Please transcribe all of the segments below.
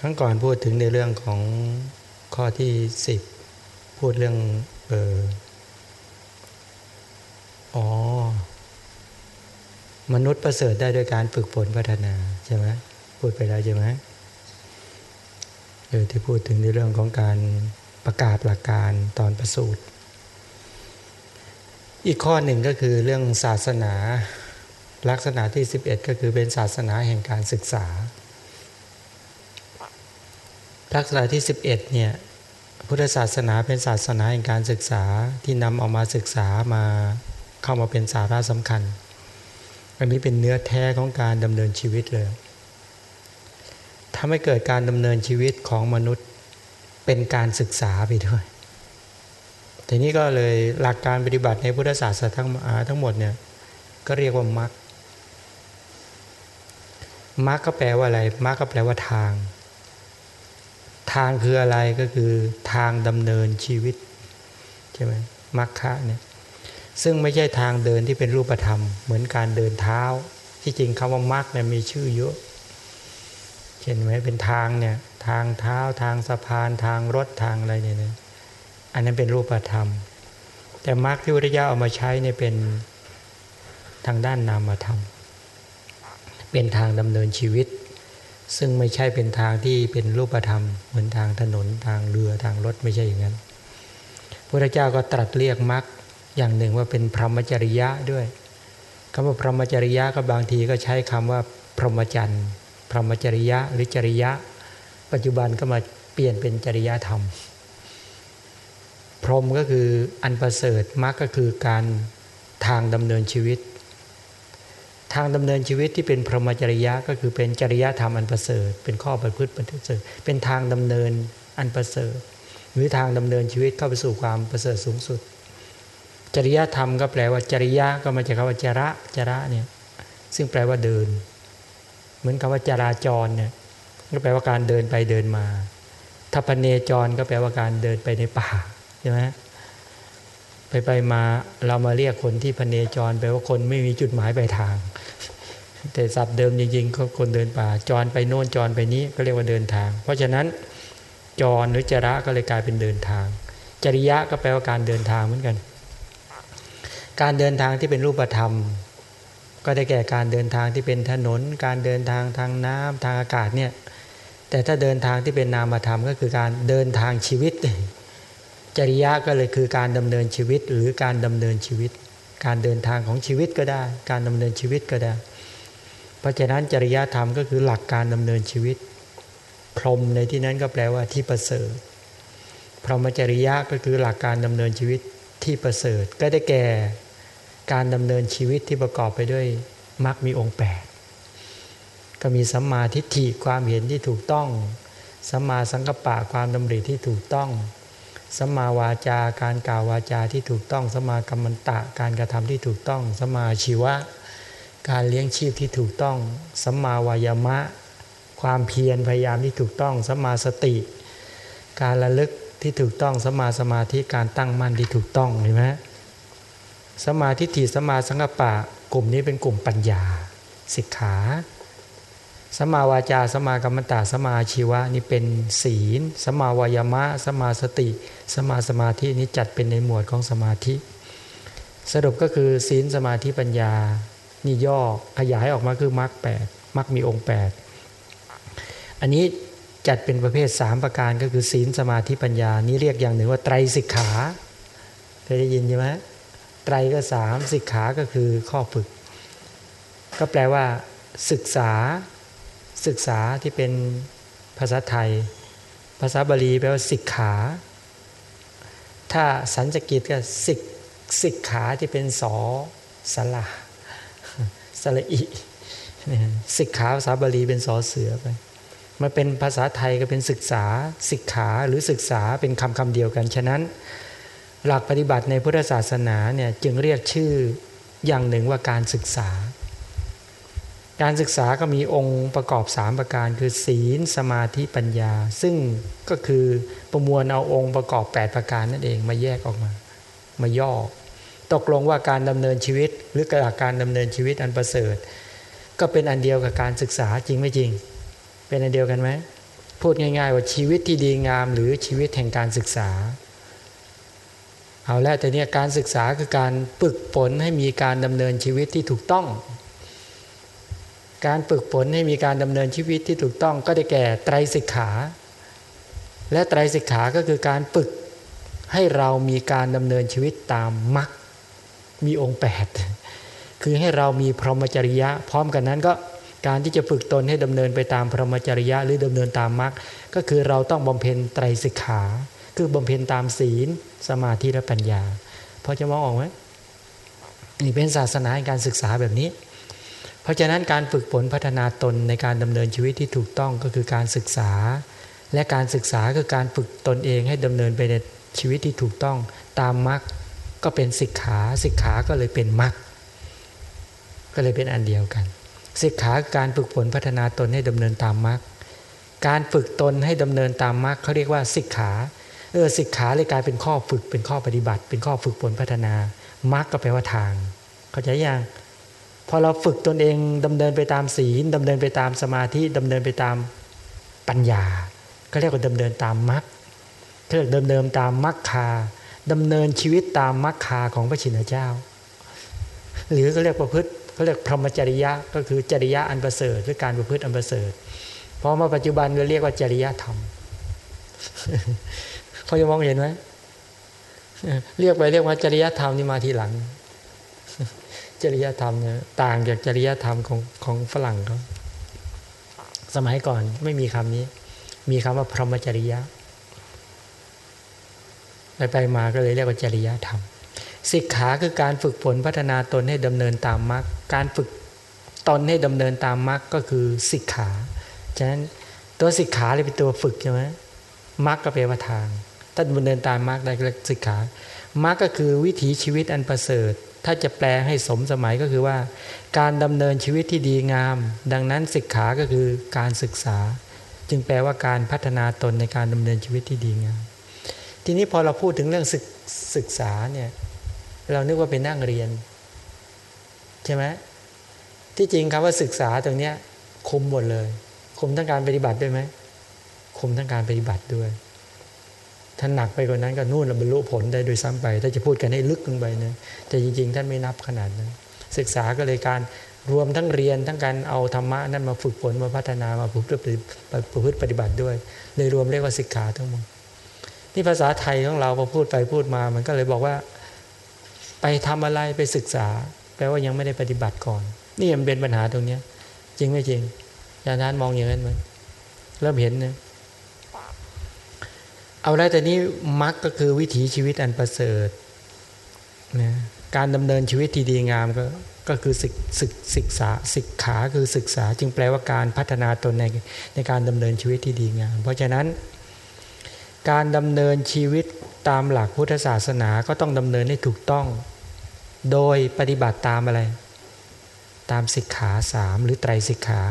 ครั้งก่อนพูดถึงในเรื่องของข้อที่สิบพูดเรื่องเอออ๋อ มนุษย์ประเสริฐได้โดยการฝึกฝนพัฒนาใช่ไหมพูดไปแล้วใช่ไหมเออที่พูดถึงในเรื่องของการประกาศหลักการตอนประสูตรอีกข้อหนึ่งก็คือเรื่องศาสนาลักษณะที่ 11 ก็คือเป็นศาสนาแห่งการศึกษา ลักษณะที่ 11เนี่ยพุทธศาสนาเป็นศาสนาแห่งการศึกษาที่นำเอามาศึกษามาเข้ามาเป็นสาระสำคัญ อันนี้เป็นเนื้อแท้ของการดำเนินชีวิตเลยทำให้เกิดการดำเนินชีวิตของมนุษย์เป็นการศึกษาไปด้วยทีนี้ก็เลยหลักการปฏิบัติในพุทธศาสนาทั้งทั้งหมดเนี่ยก็เรียกว่ามรรคมรรคก็แปลว่าอะไรมรรคก็แปลว่าทาง ทางคืออะไรก็คือทางดำเนินชีวิตใช่ไหมมรรคะเนี่ยซึ่งไม่ใช่ทางเดินที่เป็นรูปธรรม เหมือนการเดินเท้า ที่จริงคำว่ามรรคเนี่ยมีชื่อเยอะเห็นไหมเป็นทางเนี่ยทางเท้าทางสะพานทางรถทางอะไรเนี่ยอันนั้นเป็นรูปธรรม แต่มรรคที่วิทยาเอามาใช้เนี่ยเป็นทางด้านนามธรรม เป็นทางดำเนินชีวิต ซึ่งไม่ใช่เป็นทางที่เป็นรูปธรรม เหมือนทางถนนทางเรือทางรถไม่ใช่อย่างนั้นพระเจ้าก็ตรัสเรียกมรรคอย่างหนึ่งว่าเป็นพรหมจริยะด้วยคำว่าพรหมจริยะก็บางทีก็ใช้คำว่า พรหมจรรย์พรหมจริยะหรือจริยะ ปัจจุบันก็มาเปลี่ยนเป็นจริยธรรม พรหมก็คืออันประเสริฐมรรคก็คือการทางดำเนินชีวิตางดำเนินชีวิตที่เป็นพรหมจริยะก็คือเป็นจริยธรรมอันประเสริฐ เป็นข้อประพฤติประเสริฐเป็นทางดำเนินอันประเสริฐ หรือทางดำเนินชีวิตเข้าไปสู่ความประเสริฐสูงสุด จริยธรรมก็แปลว่าจริยะก็มาจากคำว่าจระจระเนี่ยซึ่งแปลว่าเดิน เหมือนคำว่าจราจรเนี่ยก็แปลว่าการเดินไปเดินมาถ้าพเนจรก็แปลว่าการเดินไปในป่าใช่ไหม ไปไปมาเรามาเรียกคนที่พเนจรแปลว่าคนไม่มีจุดหมายปลายทาง แต่สัตว์เดิมจริงๆก็คนเดินป่าจรไปโน่นจรไปนี้ก็เรียกว่าเดินทาง เพราะฉะนั้นจรหรือจระก็เลยกลายเป็นเดินทาง จริยะก็แปลว่าการเดินทางเหมือนกัน การเดินทางที่เป็นรูปธรรม ก็ได้แก่การเดินทางที่เป็นถนน การเดินทางทางน้ำทางอากาศเนี่ยแต่ถ้าเดินทางที่เป็นนามธรรมก็คือการเดินทางชีวิต จริยะก็เลยคือการดำเนินชีวิตหรือการดำเนินชีวิต การเดินทางของชีวิตก็ได้ การดำเนินชีวิตก็ได้ เพราะฉะนั้นจริยธรรมก็คือหลักการดำเนินชีวิต พรหมในที่นั้นก็แปลว่าที่ประเสริฐพรหมจริยะก็คือหลักการดำเนินชีวิตที่ประเสริฐ ก็ได้แก่การดำเนินชีวิตที่ประกอบไปด้วยมรรคมีองค์ 8 ก็มีสัมมาทิฏฐิความเห็นที่ถูกต้องสัมมาสังกัปปะความดำริที่ถูกต้อง สมาวาจาการกล่าววาจาที่ถูกต้องสมากรรมันตะการกระทำที่ถูกต้องสมาชีวะ การเลี้ยงชีพที่ถูกต้องสมาวายามะ ความเพียรพยายามที่ถูกต้องสมาสติ การระลึกที่ถูกต้องสมาสมาธิการตั้งมั่นที่ถูกต้องเห็นไหมสมาธิฏฐิสมาสังกปะ กลุ่มนี้เป็นกลุ่มปัญญาสิกขา สมาวาจาสมากรรมตาสมาชีวะนี่เป็นศีล สมาวายามะ สมาสติ สมาสมาธินี้จัดเป็นในหมวดของสมาธิ สรุปก็คือศีลสมาธิปัญญานี่ย่อขยายออกมาคือมรรคแปดมรรคมีองค์แปดอันนี้จัดเป็นประเภทสามประการก็คือศีลสมาธิปัญญา นี้เรียกอย่างหนึ่งว่าไตรสิกขาเคยได้ยินใช่ไหมไตรก็สามสิกขาก็คือข้อฝึก ก็แปลว่าศึกษา ศึกษาที่เป็นภาษาไทย ภาษาบาลีแปลว่าสิกขา ถ้าสันสกิตก็สิกสิกขาที่เป็นสอสละสละอิสิกขาภาษาบาลีเป็นสอเสือไปมาเป็นภาษาไทยก็เป็นศึกษาสิกขาหรือศึกษาเป็นคำคำเดียวกัน ฉะนั้น หลักปฏิบัติในพุทธศาสนาเนี่ยจึงเรียกชื่ออย่างหนึ่งว่าการศึกษา การศึกษาก็มีองค์ประกอบ 3 ประการคือศีลสมาธิปัญญา ซึ่งก็คือประมวลเอาองค์ประกอบ 8 ประการนั่นเองมาแยกออกมา มาย่อ ตกลงว่าการดำเนินชีวิต หรือกระการดำเนินชีวิตอันประเสริฐ ก็เป็นอันเดียวกับการศึกษาจริงไม่จริง เป็นอันเดียวกันไหมพูดง่ายๆว่าชีวิตที่ดีงามหรือชีวิตแห่งการศึกษา เอาแล้วแต่เนี่ยการศึกษาคือการฝึกฝนให้มีการดำเนินชีวิตที่ถูกต้อง การฝึกฝนให้มีการดำเนินชีวิตที่ถูกต้องก็ได้แก่ไตรสิกขา และไตรสิกขาก็คือการฝึกให้เรามีการดำเนินชีวิตตามมรรคมีองค์ 8 คือให้เรามีพรหมจริยะ พร้อมกันนั้นก็การที่จะฝึกตนให้ดำเนินไปตามพรหมจริยะ หรือดำเนินตามมรรคก็คือเราต้องบำเพ็ญไตรสิกขา คือบำเพ็ญตามศีล สมาธิและปัญญาพอจะมองออกไหมนี่เป็นศาสนาการศึกษาแบบนี้ ราะฉะนั้นการฝึกฝนพัฒนาตนในการดำเนินชีวิตที่ถูกต้องก็คือการศึกษา และการศึกษาคือการฝึกตนเองให้ดำเนินไปในชีวิตที่ถูกต้องตามมรรคก็เป็นสิกขาสิกขาก็เลยเป็นมรรคก็เลยเป็นอันเดียวกันสิกขาการฝึกฝนพัฒนาตนให้ดำเนินตามมรรคการฝึกตนให้ดำเนินตามมรรคเขาเรียกว่าสิกขาเออสิกขาเลยกลายเป็นข้อฝึกเป็นข้อปฏิบัติ เป็นข้อฝึกฝนพัฒนามรรคก็แปลว่าทาง เข้าใจยัง พอเราฝึกตนเองดำเนินไปตามศีลดำเนินไปตามสมาธิดำเนินไปตามปัญญาก็เรียกว่าดำเนินตามมรรคเรียกดำเนินตามมรรคาดำเนินชีวิตตามมรรคาของพระชินเจ้า หรือก็เรียกประพฤติเขาเรียกพรหมจริยะก็คือจริยะอันประเสริฐหรือการประพฤติอันประเสริฐพอมาปัจจุบันเราเรียกว่าจริยธรรมพอจะมองเห็นไหมเรียกไปเรียกว่าจริยธรรมนี่มาทีหลัง จริยธรรมเนี่ยต่างจากจริยธรรมของของฝรั่งเขาสมัยก่อนไม่มีคำนี้ มีคำว่าพรหมจริยะไปไปมาก็เลยเรียกว่าจริยธรรมสิกขาคือการฝึกฝนพัฒนาตนให้ดำเนินตามมรรคการฝึกตนให้ดำเนินตามมรรคก็คือสิกขาฉะนั้นตัวสิกขาเลยเป็นตัวฝึกใช่ไหมมรรคก็แปลว่าทาง ถ้าดำเนินตามมรรคได้ก็เรียกสิกขามรรคก็คือวิถีชีวิตอันประเสริฐ ถ้าจะแปลให้สมสมัยก็คือว่า การดำเนินชีวิตที่ดีงาม ดังนั้นสิกขาก็คือการศึกษา จึงแปลว่าการพัฒนาตนในการดำเนินชีวิตที่ดีงาม ทีนี้พอเราพูดถึงเรื่องศึกศึกษาเนี่ยเรานึกว่าเป็นนั่งเรียน ใช่ไหมที่จริงคำว่าศึกษาตรงนี้คุมหมดเลย คุมทั้งการปฏิบัติด้วยไหมคุมทั้งการปฏิบัติด้วย ท่านหนักไปกว่านั้นก็นู่นเราบรรลุผลได้โดยซ้ำไป ถ้าจะพูดกันให้ลึกลงไปนะแต่จริง ๆ ท่านไม่นับขนาดนั้น ศึกษาก็เลยการรวมทั้งเรียนทั้งการเอาธรรมะนั้นมาฝึกฝนมาพัฒนามาฝึกประพฤติปฏิบัติด้วย เลยรวมเรียกว่าศึกษาทั้งหมดนี่ภาษาไทยของเราพอพูดไปพูดมามันก็เลยบอกว่า ไปทำอะไรไปศึกษา แปลว่ายังไม่ได้ปฏิบัติก่อน นี่มันเป็นปัญหาตรงนี้จริงไม่จริงอาจารย์มองอย่างนั้นไหมเริ่มเห็นนะ เอาแล้วแต่นี้มรรคก็คือวิถีชีวิตอันประเสริฐนะการดำเนินชีวิตที่ดีงามก็ก็คือศึกศึกศึกษาศึกขาคือศึกษา จึงแปลว่าการพัฒนาตนในในการดำเนินชีวิตที่ดีงาม เพราะฉะนั้น การดำเนินชีวิตตามหลักพุทธศาสนาก็ต้องดำเนินให้ถูกต้อง โดยปฏิบัติตามอะไร ตามสิกขาสามหรือไตรสิกขา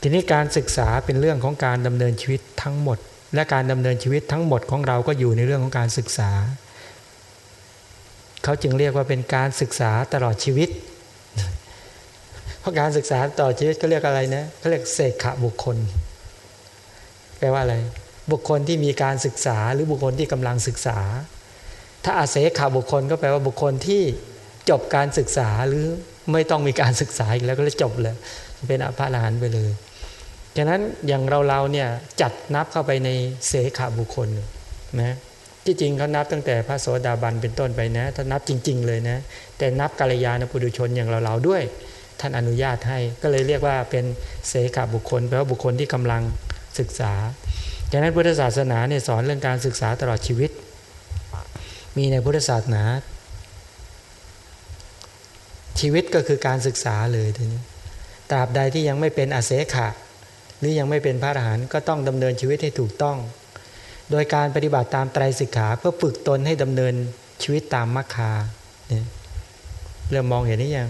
ทีนี้การศึกษาเป็นเรื่องของการดำเนินชีวิตทั้งหมด และการดำเนินชีวิตทั้งหมดของเราก็อยู่ในเรื่องของการศึกษา เขาจึงเรียกว่าเป็นการศึกษาตลอดชีวิต เพราะการศึกษาต่อชีวิตเขาเรียกอะไรนะเขาเรียกเสกขบุคคล แปลว่าอะไร บุคคลที่มีการศึกษาหรือบุคคลที่กำลังศึกษา ถ้าอาเสขาบุคคลก็แปลว่าบุคคลที่จบการศึกษาหรือไม่ต้องมีการศึกษาอีกแล้วก็เลยจบเลยเป็นอภาลหันไปเลย ฉะนั้นอย่างเราเราเนี่ยจัดนับเข้าไปในเสขาบุคคลนะที่จริงเขานับตั้งแต่พระโสดาบันเป็นต้นไปนะถ้านับจริง ๆ เลยนะ แต่นับกาลยานปุถุชนอย่างเราเราด้วย ท่านอนุญาตให้ก็เลยเรียกว่าเป็นเสขาบุคคลแปลว่าบุคคลที่กำลังศึกษาฉะนั้นพุทธศาสนาเนี่ยสอนเรื่องการศึกษาตลอดชีวิต มีในพุทธศาสนา ชีวิตก็คือการศึกษาเลยทีนี้ตราบใดที่ยังไม่เป็นอาเสขะ หรือยังไม่เป็นพระอรหันต์ก็ต้องดำเนินชีวิตให้ถูกต้อง โดยการปฏิบัติตามไตรสิกขาเพื่อฝึกตนให้ดำเนินชีวิตตามมรรคาเนี่ยเริ่มมองเห็นนี่ยัง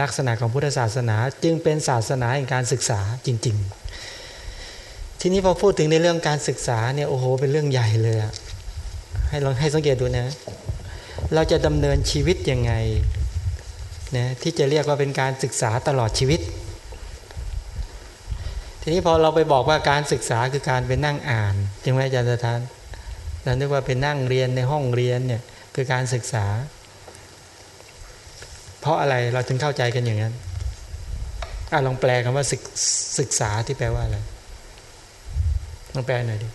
ลักษณะของพุทธศาสนาจึงเป็นศาสนาแห่งการศึกษาจริง ๆ ทีนี้พอพูดถึงในเรื่องการศึกษาเนี่ยโอ้โหเป็นเรื่องใหญ่เลยอะให้ลองให้สังเกตดูนะ เราจะดำเนินชีวิตยังไงนะที่จะเรียกว่าเป็นการศึกษาตลอดชีวิต ทีนี้พอเราไปบอกว่าการศึกษาคือการไปนั่งอ่านจริงไหมอาจารย์ทานเรานึกว่าเป็นนั่งเรียนในห้องเรียนเนี่ยคือการศึกษา เพราะอะไรเราถึงเข้าใจกันอย่างนั้นอะลองแปลคำว่าศึกศึกษาที่แปลว่าอะไรลองแปลหน่อยดิ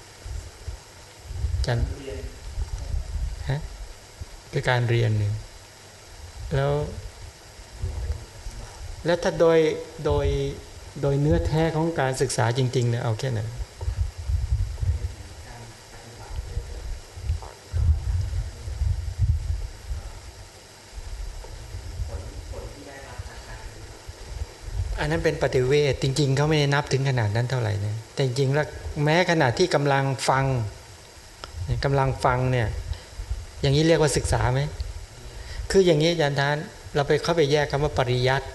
จันฮะคือการเรียนหนึ่งแล้ว แล้วถ้าโดยโดย โดยเนื้อแท้ของการศึกษาจริงๆเนี่ยเอาแค่ไหนอันนั้นเป็นปฏิเวทจริงๆเขาไม่ได้นับถึงขนาดนั้นเท่าไหร่นะแต่จริงๆแล้วแม้ขณะที่กำลังฟังกำลังฟังเนี่ยอย่างนี้เรียกว่าศึกษาไหมคืออย่างนี้อาจารย์ทานเราไปเข้าไปแยกคำว่าปริยัติ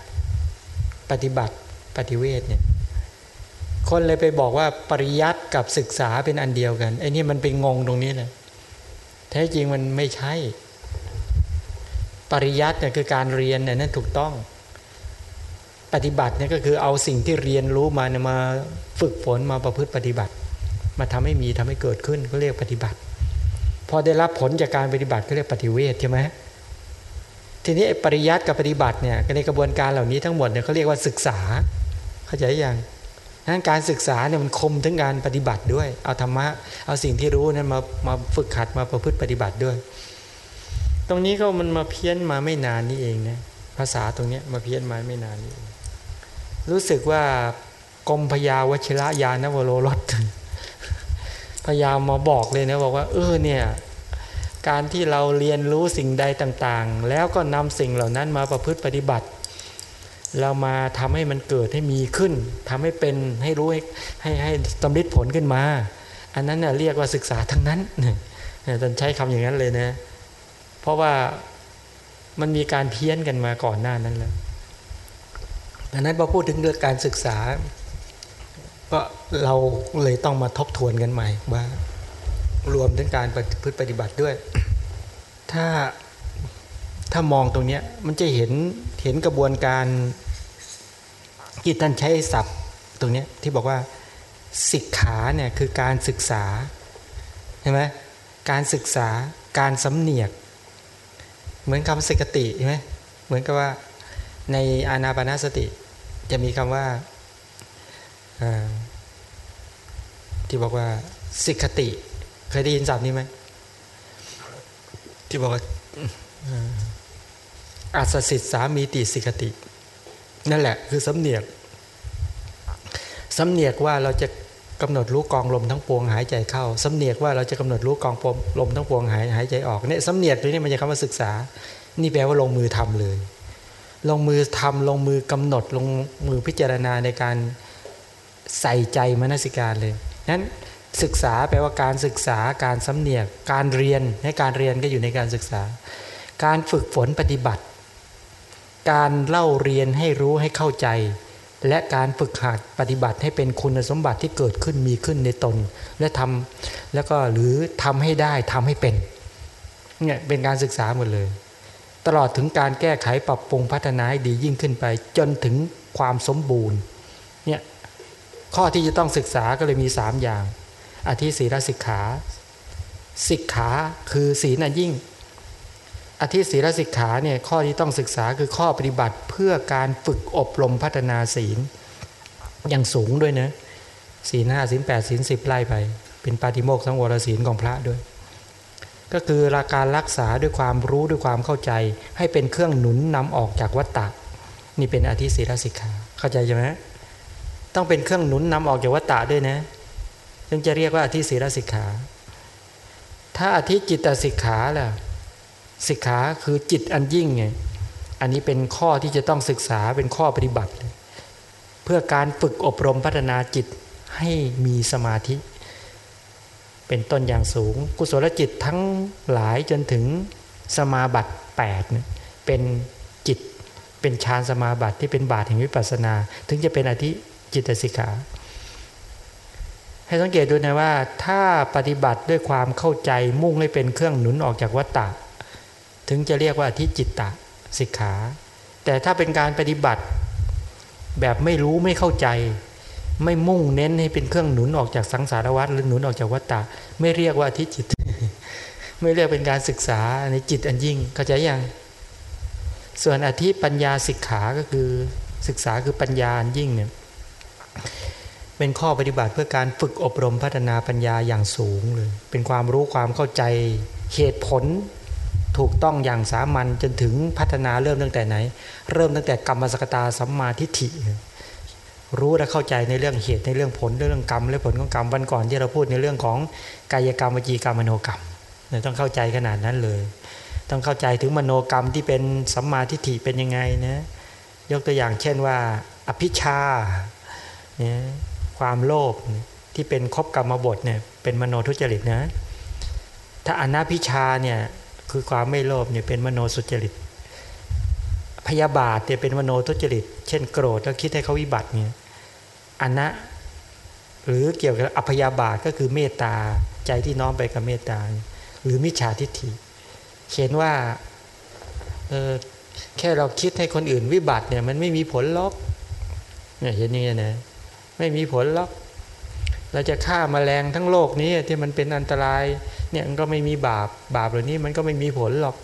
ปฏิบัติ ปฏิเวทเนี่ยคนเลยไปบอกว่าปริยัติกับศึกษาเป็นอันเดียวกันไอ้นี่มันเป็นงงตรงนี้เลยแท้จริงมันไม่ใช่ ปริยัติเนี่ยคือการเรียนเนี่ยนั่นถูกต้อง ปฏิบัติเนี่ยก็คือเอาสิ่งที่เรียนรู้มาเนี่ยมาฝึกฝนมาประพฤติปฏิบัติ มาทำให้มีทำให้เกิดขึ้นก็เรียกปฏิบัติ พอได้รับผลจากการปฏิบัติก็เรียกปฏิเวทใช่ไหมทีนี้ปริยัติกับปฏิบัติเนี่ยในกระบวนการเหล่านี้ทั้งหมดเนี่ยเขาเรียกว่าศึกษา เข้าใจยังนั้นการศึกษาเนี่ยมันคมถึงการปฏิบัติด้วย เอาธรรมะ เอาสิ่งที่รู้นั้นมามาฝึกขัดมาประพฤติปฏิบัติด้วย ตรงนี้ก็มันมาเพี้ยนมาไม่นานนี้เองนะภาษาตรงนี้มาเพี้ยนมาไม่นานนี้รู้สึกว่ากรมพยาวชิระยานวโรรสพยายามมาบอกเลยนะบอกว่า เออเนี่ยการที่เราเรียนรู้สิ่งใดต่างๆ แล้วก็นำสิ่งเหล่านั้นมาประพฤติปฏิบัติ เรามาทำให้มันเกิดให้มีขึ้นทำให้เป็นให้รู้ให้ให้ให้สำลิดผลขึ้นมา อันนั้นเรียกว่าศึกษาทั้งนั้นท่านใช้คำอย่างนั้นเลยนะ เพราะว่ามันมีการเพี้ยนกันมาก่อนหน้านั้นแล้วดังนั้นพอพูดถึงเรื่องการศึกษา ก็เราเลยต้องมาทบทวนกันใหม่ว่ารวมถึงการพฤติปฏิบัติด้วย ถ้าถ้ามองตรงนี้มันจะเห็นเห็นกระบวนการ ที่ท่านใช้ศัพท์ตรงนี้ที่บอกว่าศิกขาเนี่ยคือการศึกษาใช่ไหมการศึกษาการสำเนียก เหมือนคำสิกติใช่ไหมเหมือนกับว่าในอานาปนาสติ จะมีคำว่าที่บอกว่าสิกติ เคยได้ยินศัพท์นี้ไหมที่บอกว่าอาสสิทธสามีติสิกติ นั่นแหละคือสำเนียก สำเนียกว่าเราจะกำหนดรู้กองลมทั้งปวงหายใจเข้าสำเนียกว่าเราจะกำหนดรู้กองลมทั้งปวงหายหายใจออกเนี่ยสำเนียกตัวนี้มันจะคำว่าศึกษา นี่แปลว่าลงมือทำเลย ลงมือทำลงมือกำหนดลงมือพิจารณาในการใส่ใจมนสิการเลยนั้นศึกษาแปลว่าการศึกษาการสำเนียกการเรียนให้การเรียนก็อยู่ในการศึกษา การฝึกฝนปฏิบัติ การเล่าเรียนให้รู้ให้เข้าใจ และการฝึกหัดปฏิบัติให้เป็นคุณสมบัติที่เกิดขึ้นมีขึ้นในตน และทำแล้วก็หรือทำให้ได้ทำให้เป็นเนี่ยเป็นการศึกษาหมดเลย ตลอดถึงการแก้ไขปรับปรุงพัฒนาให้ดียิ่งขึ้นไป จนถึงความสมบูรณ์เนี่ยข้อที่จะต้องศึกษาก็เลยมี 3 อย่างอธิศีลสิกขา สิกขาคือศีลอันยิ่ง อธิศีลสิกขาเนี่ยข้อที่ต้องศึกษาคือข้อปฏิบัติเพื่อการฝึกอบรมพัฒนาศีล อย่างสูงด้วยนะศีลห้าศีลแปดศีลสิบไล่ไป เป็นปาฏิโมกขังวรศีลของพระด้วย ก็คือราการรักษาด้วยความรู้ด้วยความเข้าใจ ให้เป็นเครื่องหนุนนำออกจากวัฏฏะนี่เป็นอธิศีลสิกขาเข้าใจใช่ไหมต้องเป็นเครื่องหนุนนำออกจากวัฏฏะด้วยนะจึงจะเรียกว่าอธิศีลสิกขา ถ้าอธิจิตสิกขาล่ะ สิกขาคือจิตอันยิ่งไงอันนี้เป็นข้อที่จะต้องศึกษาเป็นข้อปฏิบัติ เพื่อการฝึกอบรมพัฒนาจิตให้มีสมาธิ เป็นต้นอย่างสูง กุศลจิตทั้งหลายจนถึงสมาบัติ8เนี่ยเป็นจิตเป็นฌานสมาบัติที่เป็นบาทแห่งวิปัสสนา ถึงจะเป็นอธิจิตสิกขาให้สังเกตดูนะว่าถ้าปฏิบัติด้วยความเข้าใจมุ่งให้เป็นเครื่องหนุนออกจากวัฏฏะ ถึงจะเรียกว่าที่จิตตะสิกขา แต่ถ้าเป็นการปฏิบัติ แบบไม่รู้ไม่เข้าใจ ไม่มุ่งเน้นให้เป็นเครื่องหนุนออกจากสังสารวัฏหรือหนุนออกจากวัฏฏะไม่เรียกว่าทิจิต ไม่เรียกเป็นการศึกษาในจิตอันยิ่งเข้าใจยังส่วนอธิปัญญาสิกขาก็คือศึกษาคือปัญญาอันยิ่งเนี่ยเป็นข้อปฏิบัติเพื่อการฝึกอบรมพัฒนาปัญญาอย่างสูงเลย เป็นความรู้ความเข้าใจเหตุผล ถูกต้องอย่างสามัญจนถึงพัฒนาเริ่มตั้งแต่ไหน เริ่มตั้งแต่กรรมสกตาสัมมาทิฏฐิ รู้และเข้าใจในเรื่องเหตุในเรื่องผลเรื่องกรรมและผลของกรรมวันก่อนที่เราพูดในเรื่องของกายกรรมวจีกรรมมโนกรรมต้องเข้าใจขนาดนั้นเลย ต้องเข้าใจถึงมโนกรรมที่เป็นสัมมาทิฏฐิเป็นยังไงนะยกตัวอย่างเช่นว่า อภิชาเนี่ยความโลภที่เป็นครบกรรมบทเนี่ยเป็นมโนทุจริตนะถ้าอนาพิชาเนี่ย คือความไม่โลภเนี่ยเป็นมโนสุจริต พยาบาทเนี่ยเป็นมโนทุจริต เช่นโกรธแล้วคิดให้เขาวิบัติเนี่ยอนะหรือเกี่ยวกับอภยาบาทก็คือเมตตาใจที่น้อมไปกับเมตตา หรือมิจฉาทิฏฐิเขียนว่าเออแค่เราคิดให้คนอื่นวิบัติเนี่ยมันไม่มีผลล็อกเนี่ยเห็นอย่างนี้นะไม่มีผลล็อกเราจะฆ่ามาแมลงทั้งโลกนี้ที่มันเป็นอันตราย เนี่ยมันก็ไม่มีบาปบาปเหล่านี้มันก็ไม่มีผลหรอก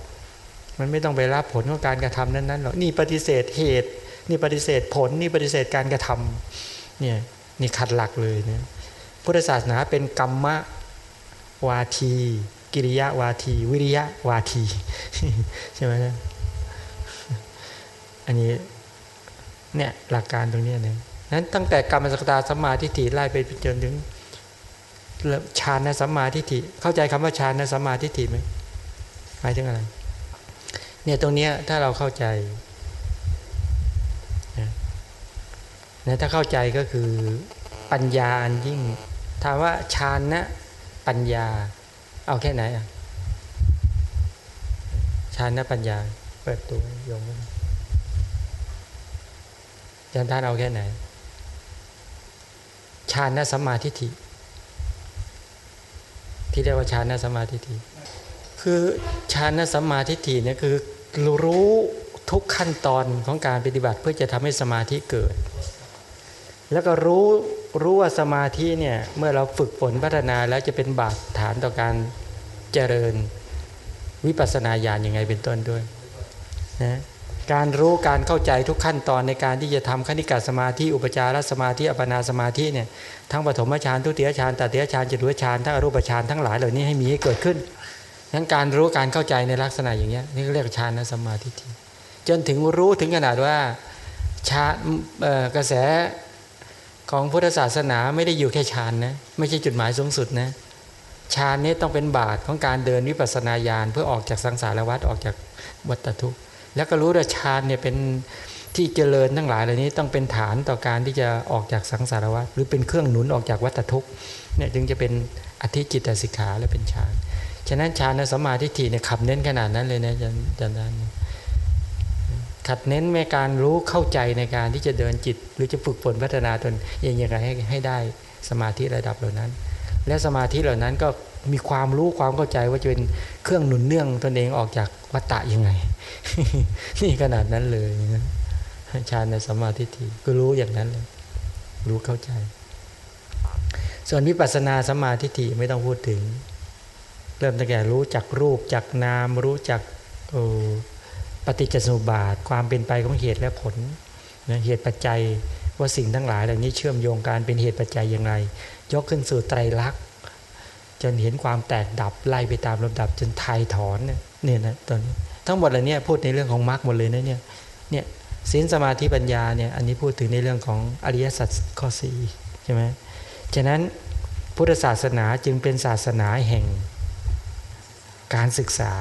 มันไม่ต้องไปรับผลของการกระทำนั้นๆหรอกนี่ปฏิเสธเหตุ นี่ปฏิเสธผล นี่ปฏิเสธการกระทำเนี่ยนี่ขัดหลักเลยเนี่ยพุทธศาสนาเป็นกรรมวาที กิริยาวาที วิริยะวาทีใช่ไหมนะอันนี้เนี่ยหลักการตรงนี้เนี่ยนั้นตั้งแต่กรรมสกตาสมาทิฏฐิไล่ไปจนถึง ฌานสัมมาทิฏฐิเข้าใจคำว่าฌานสัมมาทิฏฐิไหมหมายถึงอะไรเนี่ยตรงเนี้ยถ้าเราเข้าใจนะถ้าเข้าใจก็คือปัญญาอันยิ่ง ถามว่าฌานนะปัญญา เอาแค่ไหนอะฌานนะปัญญา เปิดตัวโยมอาจารย์ท่านเอาแค่ไหนฌานนะสัมมาทิฏฐิ ที่เรียกว่าฌานสมาธิิคือฌานสมาธิิเนี่ยคือรู้ทุกขั้นตอนของการปฏิบัติเพื่อจะทำให้สมาธิเกิด แล้วก็รู้รู้ว่าสมาธิเนี่ยเมื่อเราฝึกฝนพัฒนาแล้วจะเป็นบาดฐานต่อการเจริญวิปัสสนาญาณยังไงเป็นต้นด้วยนะ การรู้การเข้าใจทุกขั้นตอนในการที่จะทำคณิกาสมาธิอุปจารสมาธิอัปนาสมาธิเนี่ยทั้งปฐมฌานทุติยฌานตติยฌานจตุฌานทั้งอรูปฌานทั้งหลายเหล่านี้ให้มีให้เกิดขึ้นทั้งการรู้การเข้าใจในลักษณะอย่างเงี้นี่เรียกฌานสมาธิจนถึงรู้ถึงขนาดว่าชากระแสของพุทธศาสนาไม่ได้อยู่แค่ฌานนะไม่ใช่จุดหมายสูงสุดนะฌานนี้ต้องเป็นบาทของการเดินวิปัสสนาญาณเพื่อออกจากสังสารวัฏออกจากวัฏทุกข์ แล้วก็รู้ว่าฌานเนี่ยเป็นที่เจริญทั้งหลายเหล่านี้ต้องเป็นฐานต่อการที่จะออกจากสังสารวัฏหรือเป็นเครื่องหนุนออกจากวัฏทุกข์เนี่ยจึงจะเป็นอธิจิตสิกขาและเป็นฌานฉะนั้นฌานสมาธิฏฐิเนี่ยขับเน้นขนาดนั้นเลยนะอาจารย์อาจารย์ขัดเน้นแม่การรู้เข้าใจในการที่จะเดินจิต หรือจะฝึกฝนพัฒนาตนอย่างไรให้ให้ได้สมาธิระดับเหล่านั้น และสมาธิเหล่านั้นก็ มีความรู้ความเข้าใจว่าจะเป็นเครื่องหนุนเนื่องตนเองออกจากวัฏฏะยังไง นี่ขนาดนั้นเลยนะฌานในสมาธิทีก็รู้อย่างนั้นเลยรู้เข้าใจ ส่วนวิปัสสนาสมาธิทีไม่ต้องพูดถึง เริ่มตั้งแต่รู้จักรูปจักนาม รู้จักปฏิจจสมุปบาท ความเป็นไปของเหตุและผลนะเหตุปัจจัยว่าสิ่งทั้งหลายเหล่านี้เชื่อมโยงการเป็นเหตุปัจจัยอย่างไร ยกขึ้นสู่ไตรลักษณ์ จนเห็นความแตกดับไล่ไปตามลำดับจนทายถอนเนี่ยนะตอนนี้ทั้งหมดเหล่านี้พูดในเรื่องของมรรคหมดเลยนะเนี่ยเนี่ยศีลสมาธิปัญญาเนี่ยอันนี้พูดถึงในเรื่องของอริยสัจข้อสี่ใช่ไหมฉะนั้นพุทธศาสนาจึงเป็นศาสนาแห่งการศึกษา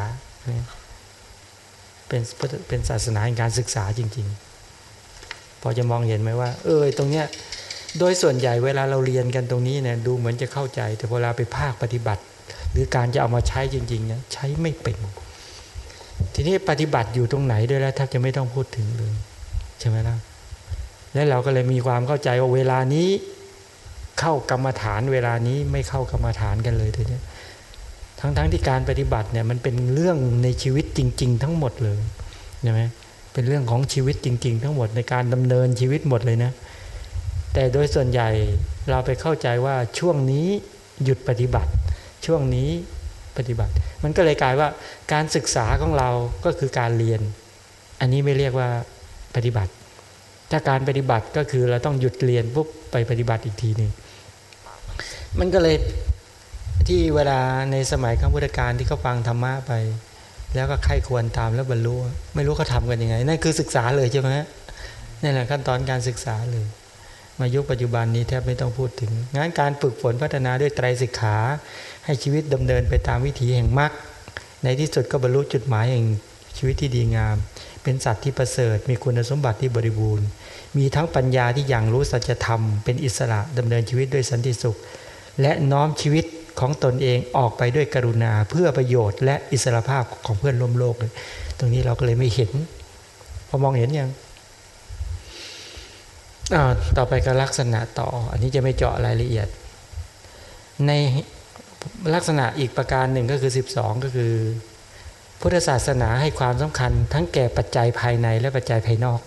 เป็นเป็นศาสนาแห่งการศึกษาจริง ๆ พอจะมองเห็นไหมว่า เออตรงเนี้ย โดยส่วนใหญ่เวลาเราเรียนกันตรงนี้เนี่ยดูเหมือนจะเข้าใจ แต่เวลาไปภาคปฏิบัติ หรือการจะเอามาใช้จริงๆเนี่ยใช้ไม่เป็น ทีนี้ปฏิบัติอยู่ตรงไหนด้วยแล้วแทบจะไม่ต้องพูดถึงเลยใช่ไหมล่ะและเราก็เลยมีความเข้าใจว่าเวลานี้เข้ากรรมฐานเวลานี้ไม่เข้ากรรมฐานกันเลยทีนี้ทั้งๆทที่การปฏิบัติเนี่ยมันเป็นเรื่องในชีวิตจริง ๆ ทั้งหมดเลยใช่ไหมเป็นเรื่องของชีวิตจริง ๆ ทั้งหมดในการดำเนินชีวิตหมดเลยนะ แต่โดยส่วนใหญ่เราไปเข้าใจว่าช่วงนี้หยุดปฏิบัติ ช่วงนี้ปฏิบัติ มันก็เลยกลายว่าการศึกษาของเราก็คือการเรียน อันนี้ไม่เรียกว่าปฏิบัติ ถ้าการปฏิบัติก็คือเราต้องหยุดเรียนปุ๊บไปปฏิบัติอีกทีหนึ่งมันก็เลยที่เวลาในสมัยข้าพุทธการที่เขาฟังธรรมะไป แล้วก็ใครควรตามแล้วบรรลุไม่รู้เขาทำกันยังไงนั่นคือศึกษาเลยใช่ไหมนี่แหละขั้นตอนการศึกษาเลย มายุคปัจจุบันนี้แทบไม่ต้องพูดถึงงานการฝึกฝนพัฒนาด้วยไตรสิกขา ให้ชีวิตดำเนินไปตามวิถีแห่งมรรคในที่สุดก็บรรลุจุดหมายแห่งชีวิตที่ดีงาม เป็นสัตว์ที่ประเสริฐ มีคุณสมบัติที่บริบูรณ์ มีทั้งปัญญาที่อย่างรู้สัจธรรม เป็นอิสระดำเนินชีวิตด้วยสันติสุข และน้อมชีวิตของตนเองออกไปด้วยกรุณาเพื่อประโยชน์ และอิสรภาพของเพื่อนร่วมโลก ตรงนี้เราก็เลยไม่เห็น พอมองเห็นยัง ต่อไปก็ลักษณะต่อ อันนี้จะไม่เจาะรายละเอียด ในลักษณะอีกประการหนึ่งก็คือ 12 ก็คือ พุทธศาสนาให้ความสำคัญ ทั้งแก่ปัจจัยภายในและปัจจัยภายนอก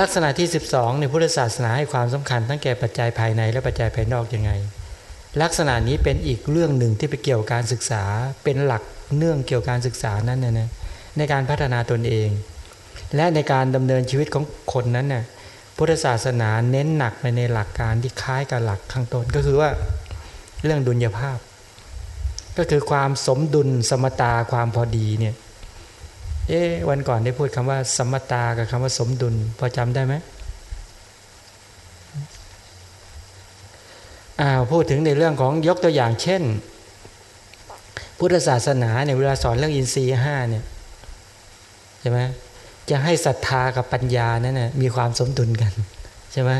ลักษณะที่ 12 ในพุทธศาสนาให้ความสำคัญ ทั้งแก่ปัจจัยภายในและปัจจัยภายนอกยังไง ลักษณะนี้เป็นอีกเรื่องหนึ่งที่ไปเกี่ยวกับการศึกษาเป็นหลักเนื่องเกี่ยวกับการศึกษานั้นนะในการพัฒนาตนเอง และในการดำเนินชีวิตของคนนั้นน่ยพุทธศาสนาเน้นหนักไปในหลักการที่คล้ายกับหลักข้างต้นก็คือว่าเรื่องดุลยภาพ ก็คือความสมดุลสมตาความพอดีเนี่ยเอ๊วันก่อนได้พูดคำว่า สมตากับคำว่าสมดุล พอจำได้ไหมอ่าพูดถึงในเรื่องของยกตัวอย่างเช่น พุทธศาสนาเนี่ยเวลาสอนเรื่องอินทรีย์ห้าเนี่ยใช่ไหม จะให้ศรัทธากับปัญญานั้นนะมีความสมดุลกันใช่ไหม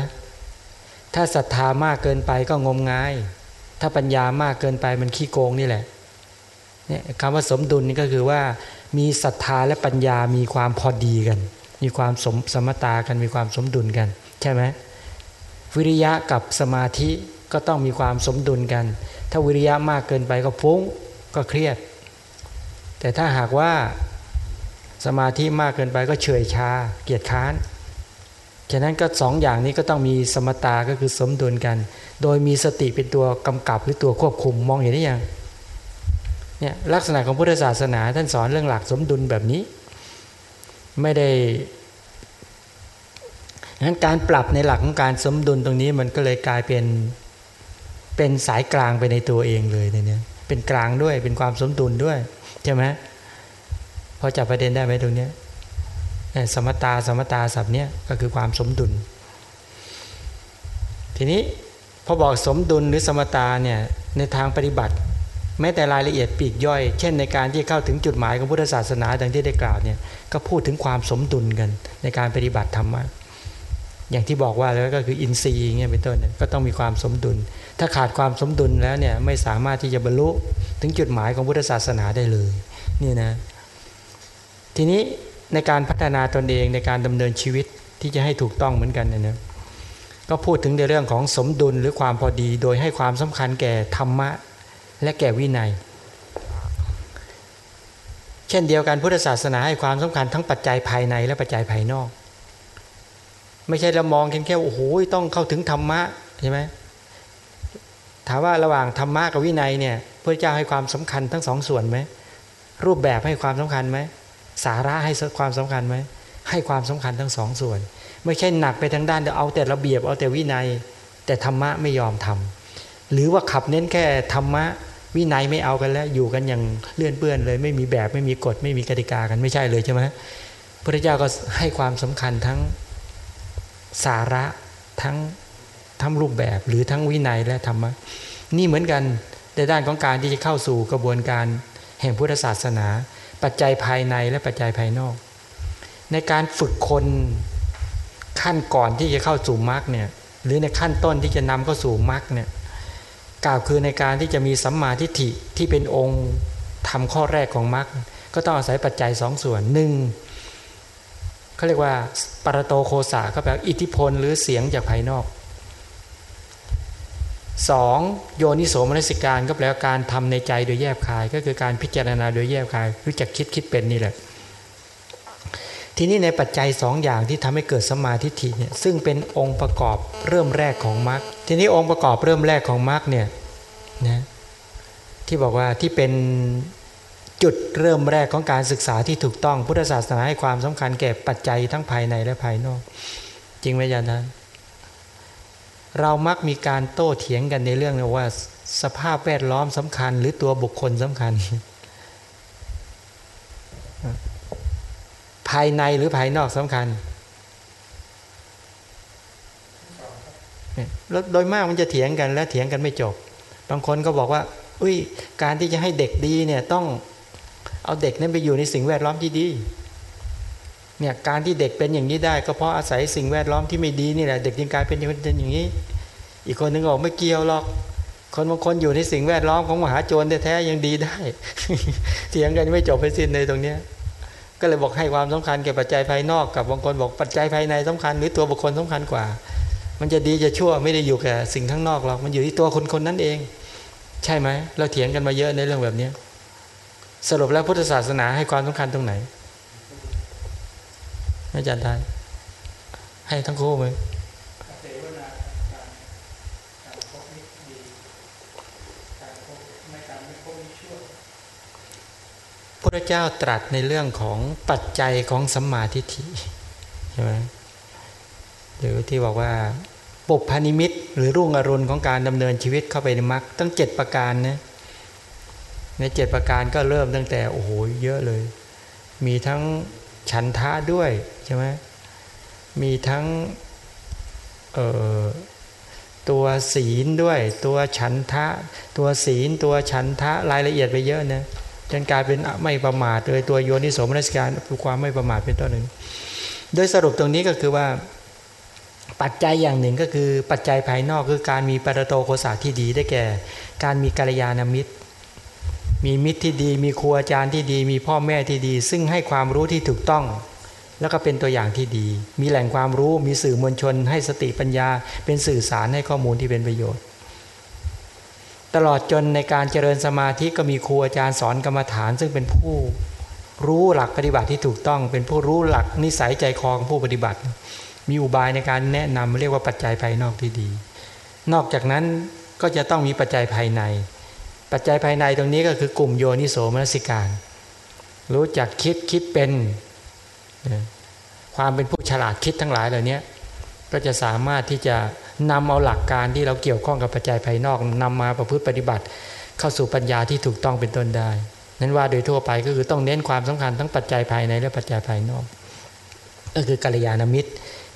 ถ้าศรัทธามากเกินไปก็งมงาย ถ้าปัญญามากเกินไปมันขี้โกงนี่แหละเนี่ยคำว่าสมดุลนี่ก็คือว่า มีศรัทธาและปัญญามีความพอดีกัน มีความสมสมตากันมีความสมดุลกัน ใช่ไหมวิริยะกับสมาธิก็ต้องมีความสมดุลกัน ถ้าวิริยะมากเกินไปก็ฟุ้งก็เครียด แต่ถ้าหากว่า สมาธิมากเกินไปก็เฉยชา เกียจค้านฉะนั้นก็สองอย่างนี้ก็ต้องมีสมตาก็คือสมดุลกัน โดยมีสติเป็นตัวกำกับหรือตัวควบคุมมองเห็นได้ยังเนี่ยลักษณะของพุทธศาสนาท่านสอนเรื่องหลักสมดุลแบบนี้ ไม่ได้งั้นการปรับในหลักของการสมดุลตรงนี้มันก็เลยกลายเป็นเป็นสายกลางไปในตัวเองเลยเนี่ยเป็นกลางด้วยเป็นความสมดุลด้วยใช่ไหม พอจับประเด็นได้ไหมตรงนี้สมตาสมตาศัพท์เนี้ยก็คือความสมดุล ทีนี้พอบอกสมดุลหรือสมตาเนี่ยในทางปฏิบัติ แม้แต่รายละเอียดปีกย่อย เช่นในการที่เข้าถึงจุดหมายของพุทธศาสนาดังที่ได้กล่าวเนี่ยก็พูดถึงความสมดุลกันในการปฏิบัติธรรมะอย่างที่บอกว่าแล้วก็คืออินทรีย์เงี้ยเป็นต้นก็ต้องมีความสมดุล ถ้าขาดความสมดุลแล้วเนี่ยไม่สามารถที่จะบรรลุถึงจุดหมายของพุทธศาสนาได้เลยนี่นะ ทีนี้ในการพัฒนาตนเองในการดำเนินชีวิตที่จะให้ถูกต้องเหมือนกันเนี่ยก็พูดถึงในเรื่องของสมดุลหรือความพอดี โดยให้ความสำคัญแก่ธรรมะและแก่วินัย เช่นเดียวกันพุทธศาสนาให้ความสำคัญทั้งปัจจัยภายในและปัจจัยภายนอก ไม่ใช่เรามองแค่แค่โอ้โหต้องเข้าถึงธรรมะใช่ไหมถามว่าระหว่างธรรมะกับวินัยเนี่ยพระเจ้าให้ความสำคัญทั้งสองส่วนไหมรูปแบบให้ความสำคัญไหม สาระให้ความสำคัญไหมให้ความสำคัญทั้งสองส่วน ไม่ใช่หนักไปทางด้านเอาแต่ระเบียบเอาแต่วินัย แต่ธรรมะไม่ยอมทำหรือว่าขับเน้นแค่ธรรมะวินัยไม่เอากันแล้ว อยู่กันอย่างเลื่อนเปื้อนเลย ไม่มีแบบไม่มีกฎไม่มีกติกากันไม่ใช่เลยใช่ไหมพระเจ้าก็ให้ความสำคัญทั้งสาระทั้งทั้งรูปแบบหรือทั้งวินัยและธรรมะนี่เหมือนกันในด้านของการที่จะเข้าสู่กระบวนการแห่งพุทธศาสนา ปัจจัยภายในและปัจจัยภายนอก ในการฝึกคนขั้นก่อนที่จะเข้าสู่มรรคเนี่ยหรือในขั้นต้นที่จะนำเข้าสู่มรรคเนี่ยกล่าวคือในการที่จะมีสัมมาทิฏฐิที่เป็นองค์ทำข้อแรกของมรรคก็ต้องอาศัยปัจจัยสองส่วนหนึ่งเขาเรียกว่าปรโตโคสาก็แปลอิทธิพลหรือเสียงจากภายนอก สองโยนิโสมนสิการก็แปลว่าการทำในใจโดยแยบคาย ก็คือการพิจารณาโดยแยบคายรู้จักคิดคิดเป็นนี่แหละ ทีนี้ในปัจจัยสองอย่างที่ทำให้เกิดสมาธิิเนี่ยซึ่งเป็นองค์ประกอบเริ่มแรกของมรรคทีนี้องค์ประกอบเริ่มแรกของมรรคเนี่ยนะที่บอกว่าที่เป็นจุดเริ่มแรกของการศึกษาที่ถูกต้องพุทธศาสนาให้ความสำคัญแก่ปัจจัยทั้งภายในและภายนอก จริงไหมอาจารย์ เรามักมีการโต้เถียงกันในเรื่องว่า สภาพแวดล้อมสำคัญ หรือตัวบุคคลสำคัญ ภายในหรือภายนอกสำคัญแล้วโดยมากมันจะเถียงกันแล้วเถียงกันไม่จบ บางคนก็บอกว่า อุ้ย การที่จะให้เด็กดีเนี่ยต้องเอาเด็กนั้นไปอยู่ในสิ่งแวดล้อมที่ดี เนี่ยการที่เด็กเป็นอย่างนี้ได้ ก็เพราะอาศัยสิ่งแวดล้อมที่ไม่ดีนี่แหละเด็กจึงกลายเป็นอย่างนี้ อีกคนนึงบอกไม่เกี่ยวหรอก คนบางคนอยู่ในสิ่งแวดล้อมของมหาโจรแท้ๆยังดีได้เถียงกันไม่จบไปสิ้นในตรงเนี้ยก็เลยบอกให้ความสำคัญแก่ปัจจัยภายนอกกับบางคนบอกปัจจัยภายในสำคัญ หรือตัวบุคคลสำคัญกว่า มันจะดีจะชั่วไม่ได้อยู่แค่สิ่งข้างนอกหรอกมันอยู่ที่ตัวคนคนนั้นเอง ใช่ไหมเราเถียงกันมาเยอะในเรื่องแบบนี้สรุปแล้วพุทธศาสนาให้ความสำคัญตรงไหน อาจารย์ทานให้ทั้งคู่ไหมพระเจ้าตรัสในเรื่องของปัจจัยของสัมมาทิฏฐิใช่ไหมหรือที่บอกว่าปุพานิมิตหรือรุ่งอรุณของการดำเนินชีวิตเข้าไปในมรรคตั้งเจ็ดประการนะในเจ็ดประการก็เริ่มตั้งแต่โอ้โหเยอะเลย มีทั้ง ฉันทะด้วยใช่ไหมมีทั้งตัวศีลด้วย ตัวฉันทะ ตัวศีล ตัวฉันทะรายละเอียดไปเยอะนะจนกลายเป็นไม่ประมาทเลยตัวโยนิโสมนัสการคือความไม่ประมาทเป็นต้นหนึ่ง โดยสรุปตรงนี้ก็คือว่าปัจจัยอย่างหนึ่งก็คือปัจจัยภายนอกคือการมีปรโตโคสาที่ดีได้แก่ การมีกัลยาณมิตร มีมิตรที่ดี มีครูอาจารย์ที่ดี มีพ่อแม่ที่ดี ซึ่งให้ความรู้ที่ถูกต้อง แล้วก็เป็นตัวอย่างที่ดี มีแหล่งความรู้มีสื่อมวลชน ให้สติปัญญา เป็นสื่อสารให้ข้อมูลที่เป็นประโยชน์ ตลอดจนในการเจริญสมาธิก็มีครูอาจารย์สอนกรรมฐาน ซึ่งเป็นผู้รู้หลักปฏิบัติที่ถูกต้อง เป็นผู้รู้หลักนิสัยใจคอของผู้ปฏิบัติ มีอุบายในการแนะนำเรียกว่าปัจจัยภายนอกที่ดี นอกจากนั้นก็จะต้องมีปัจจัยภายใน ปัจจัยภายในตรงนี้ก็คือกลุ่มโยนิโสมนสิการ รู้จักคิดคิดเป็น ความเป็นผู้ฉลาดคิดทั้งหลายเหล่านี้ก็จะสามารถที่จะนำเอาหลักการที่เราเกี่ยวข้องกับปัจจัยภายนอกนำมาประพฤติปฏิบัติ เข้าสู่ปัญญาที่ถูกต้องเป็นต้นได้ นั้นว่าโดยทั่วไปก็คือต้องเน้นความสำคัญทั้งปัจจัยภายในและปัจจัยภายนอก ก็คือกัลยาณมิตร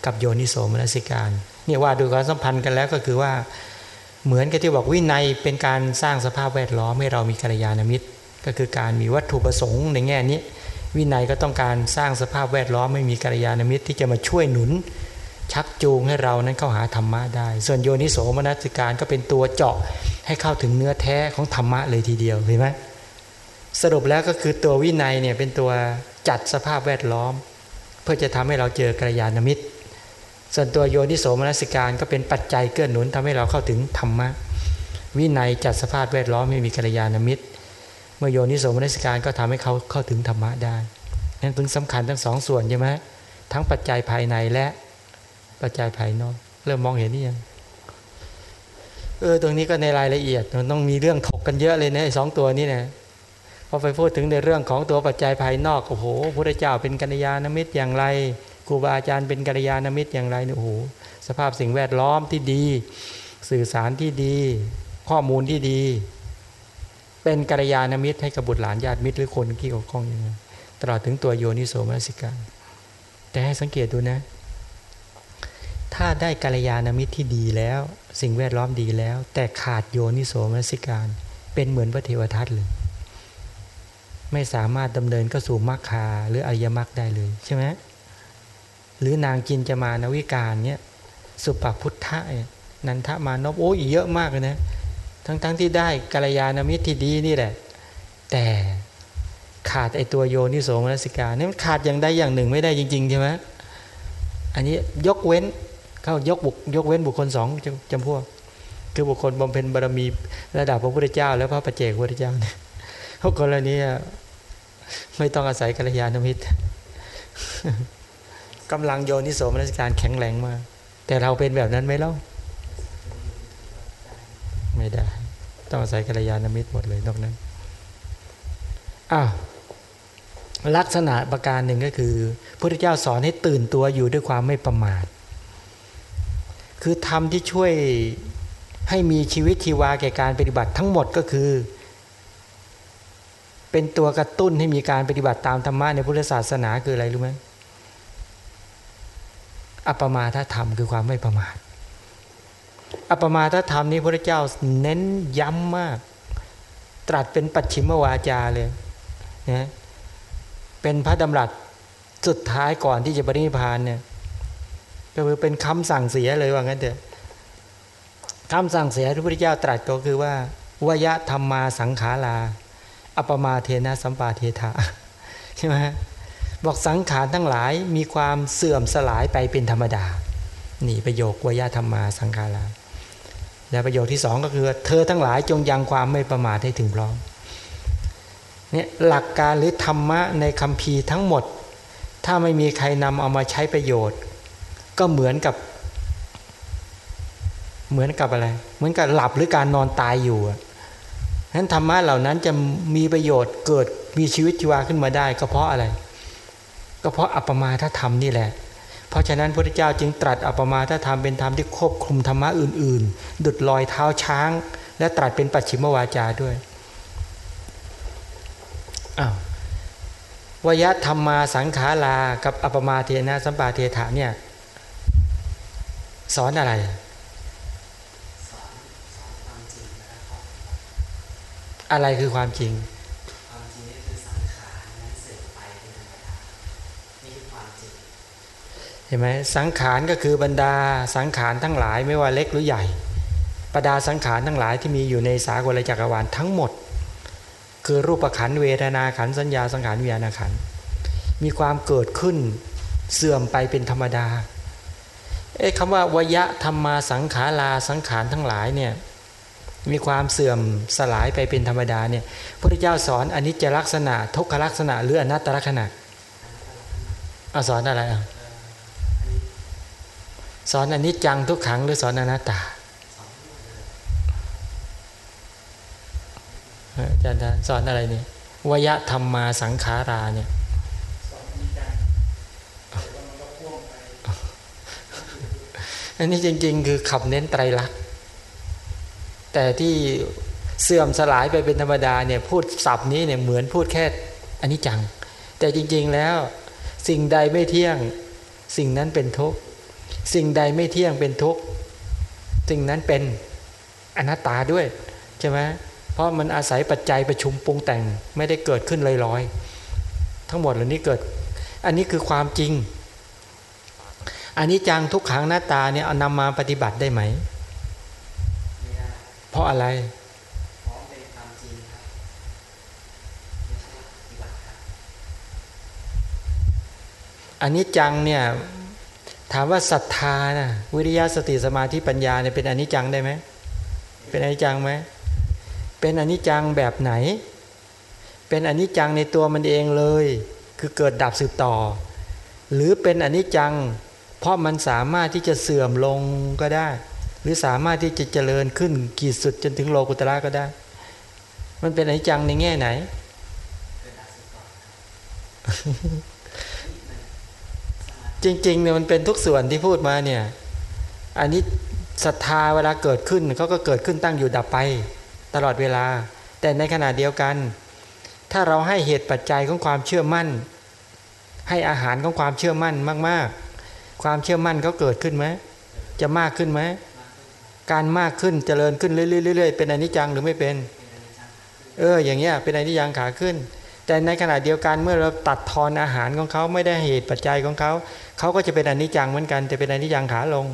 กับโยนิโสมนสิการเนี่ยว่าดูความสัมพันธ์กันแล้วก็คือว่า เหมือนกับที่บอกวินัยเป็นการสร้างสภาพแวดล้อมให้เรามีกัลยาณมิตร ก็คือการมีวัตถุประสงค์ในแง่นี้ วินัยก็ต้องการสร้างสภาพแวดล้อมไม่มีกัลยาณมิตรที่จะมาช่วยหนุน ชักจูงให้เรานั้นเข้าหาธรรมะได้ ส่วนโยนิโสมนัสิการก็เป็นตัวเจาะให้เข้าถึงเนื้อแท้ของธรรมะเลยทีเดียวเห็นไหมสรุปแล้วก็คือตัววินัยเนี่ยเป็นตัวจัดสภาพแวดล้อม เพื่อจะทำให้เราเจอกัลยาณมิตร ส่วนตัวโยนิโสมนสิการก็เป็นปัจจัยเกื้อหนุนทำให้เราเข้าถึงธรรมะ วินัยจัดสภาพแวดล้อมให้มีกัลยาณมิตร เมื่อโยนิโสมนสิการก็ทำให้เขาเข้าถึงธรรมะได้นั่นเป็นสำคัญทั้งสองส่วนใช่ไหมทั้งปัจจัยภายในและปัจจัยภายนอก เริ่มมองเห็นนี่ยังเออตรงนี้ก็ในรายละเอียดมันต้องมีเรื่องถกกันเยอะเลยนะสองตัวนี้นะพอไปพูดถึงในเรื่องของตัวปัจจัยภายนอกโอ้โหพระเจ้าเป็นกัลยาณมิตรอย่างไร รูบาอาจารย์เป็นกัลยาณมิตรอย่างไรเนี่ยโอ้โหสภาพสิ่งแวดล้อมที่ดี สื่อสารที่ดี ข้อมูลที่ดี เป็นกัลยาณมิตรให้กับบุตรหลานญาติมิตรหรือคนที่เกี่ยวข้องอย่างไรตลอดถึงตัวโยนิโสมนสิการแต่ให้สังเกตดูนะ ถ้าได้กัลยาณมิตรที่ดีแล้ว สิ่งแวดล้อมดีแล้ว แต่ขาดโยนิโสมนสิการ เป็นเหมือนพระเทวทัตเลยไม่สามารถดำเนินก็สู่มรรคาหรืออริยมรรคได้เลยใช่ไหม หรือนางจินจะมานวิการเนี่ยสุปพุทธะนันทมานพโอ้ยเยอะมากเลยนะ ทั้งๆทที่ได้กัลยาณมิตรที่ดีนี่แหละ แต่ขาดไอตัวโยนิโสมนสิกาเนี่ยมันขาดอย่างใดอย่างหนึ่งไม่ได้จริงๆใช่ไหมอันนี้ยกเว้นเข้ายกบุกยกเว้นบุคคลสองจำพวก คือบุคคลบำเพ็ญบารมีระดับพระพุทธเจ้า แล้วพระปัจเจกพระพุทธเจ้าเนี่ยพวกคนเหล่านี้ไม่ต้องอาศัยกัลยาณมิตร กำลังโยนิโสมนสิการแข็งแรงมาก แต่เราเป็นแบบนั้นไหมเล่าไม่ได้ ต้องอาศัยกัลยาณมิตรหมดเลยนอกนั้นอ้าวลักษณะประการหนึ่งก็คือพระพุทธเจ้าสอนให้ตื่นตัวอยู่ด้วยความไม่ประมาท คือทำที่ช่วยให้มีชีวิตชีวาแก่การปฏิบัติทั้งหมดก็คือ เป็นตัวกระตุ้นให้มีการปฏิบัติตามธรรมะในพุทธศาสนาคืออะไรรู้ไหม อัปมาทธรรมคือความไม่ประมาทอัปมาทธรรมนี้พระเจ้าเน้นย้ำมาก ตรัสเป็นปัจฉิมวาจาเลยนะเป็นพระดำรัสสุดท้ายก่อนที่จะปรินิพานเนี่ยก็คือเป็นคำสั่งเสียเลยว่างั้นเถอะคำสั่งเสียที่พระเจ้าตรัสก็คือว่าวยะธรรมมาสังขาราอัปมาเทนะสัมปาเทธาใช่ไหม บอกสังขารทั้งหลายมีความเสื่อมสลายไปเป็นธรรมดา นี่ประโยควยธรรมมาสังขาราและประโยคที่สองก็คือเธอทั้งหลายจงยังความไม่ประมาทให้ถึงพร้อมเนี่ยหลักการหรือธรรมะในคำพีทั้งหมด ถ้าไม่มีใครนำเอามาใช้ประโยชน์ ก็เหมือนกับ เหมือนกับอะไร เหมือนกับหลับหรือการนอนตายอยู่ฉะนั้นธรรมะเหล่านั้นจะมีประโยชน์เกิดมีชีวิตชีวาขึ้นมาได้ ก็เพราะอะไร ก็เพราะอัปมาทธรรมนี่แหละ เพราะฉะนั้นพระพุทธเจ้าจึงตรัสอัปมาทธรรมเป็นธรรมที่ควบคุมธรรมะอื่น ๆ ดุดลอยเท้าช้าง และตรัสเป็นปัจฉิมวาจาด้วยอ้าววยธรรมมาสังขารากับอัปมาเทนะสัมปาเทถาเนี่ยสอนอะไรอะไรคือความจริง ความจริงนี่คือสังขารนั้นเสื่อมไปเป็นธรรมดานี่คือความจริง เห็นไหมสังขารก็คือบรรดาสังขารทั้งหลายไม่ว่าเล็กหรือใหญ่บรรดาสังขารทั้งหลายที่มีอยู่ในสากลจักรวาลทั้งหมด คือรูปขันเวทนาขันสัญญาสังขารวิญญาณขันมีความเกิดขึ้นเสื่อมไปเป็นธรรมดาเอ๊ะคำว่าวยะธรรมาสังขาราสังขารทั้งหลายเนี่ยมีความเสื่อมสลายไปเป็นธรรมดาเนี่ยพระพุทธเจ้าสอนอนิจจลักษณะทุกขลักษณะหรืออนัตตลักษณะอสอนอะไรอะ สอนอนิจจังทุกขังหรือสอนอนัตตาอาจารย์สอนอะไรนี่วยธรรมมาสังขาราเนี่ยอันนี้จริง ๆ คือขับเน้นไตรลักษณ์แต่ที่เสื่อมสลายไปเป็นธรรมดาเนี่ยพูดศัพท์นี้เนี่ยเหมือนพูดแค่อันนี้จัง แต่จริง ๆแล้วสิ่งใดไม่เที่ยงสิ่งนั้นเป็นทุกข์ สิ่งใดไม่เที่ยงเป็นทุกข์สิ่งนั้นเป็นอนัตตาด้วยใช่ไหมเพราะมันอาศัยปัจจัยประชุมปรุงแต่งไม่ได้เกิดขึ้นลอยๆทั้งหมดเหล่านี้เกิด อันนี้คือความจริง อันนี้จังทุกขังหน้าตาเนี่ยเอานำมาปฏิบัติได้ไหมไม่ได้เพราะอะไรเพราะเป็นความจริงครับไม่ใช่ปฏิบัติครับอันนี้จังเนี่ย ถามว่าศรัทธานะวิริยะสติสมาธิปัญญาเนี่ยเป็นอนิจจังได้ไหมเป็นอนิจจังไหมเป็นอนิจจังแบบไหน เป็นอนิจจังในตัวมันเองเลย คือเกิดดับสืบต่อ หรือเป็นอนิจจัง เพราะมันสามารถที่จะเสื่อมลงก็ได้ หรือสามารถที่จะเจริญขึ้นขีดสุดจนถึงโลกุตระก็ได้ มันเป็นอนิจจังในแง่ไหน จริงๆเนี่ยมันเป็นทุกส่วนที่พูดมาเนี่ย อันนี้ศรัทธาเวลาเกิดขึ้นเขาก็เกิดขึ้นตั้งอยู่ดับไป ตลอดเวลา แต่ในขณะเดียวกัน ถ้าเราให้เหตุปัจจัยของความเชื่อมั่น ให้อาหารของความเชื่อมั่นมาก ๆ ความเชื่อมั่นเขาเกิดขึ้นไหมจะมากขึ้นไหมการมากขึ้นเจริญขึ้นเรื่อยๆเป็นอนิจจังหรือไม่เป็น เอนิจจังครับเอออย่างเงี้ยเป็นอนิจจังขาขึ้น แต่ในขณะเดียวกันเมื่อเราตัดทอนอาหารของเขาไม่ได้เหตุปัจจัยของเขาเขาก็จะเป็นอนิจจังเหมือนกันแต่เป็นอนิจจังขาลง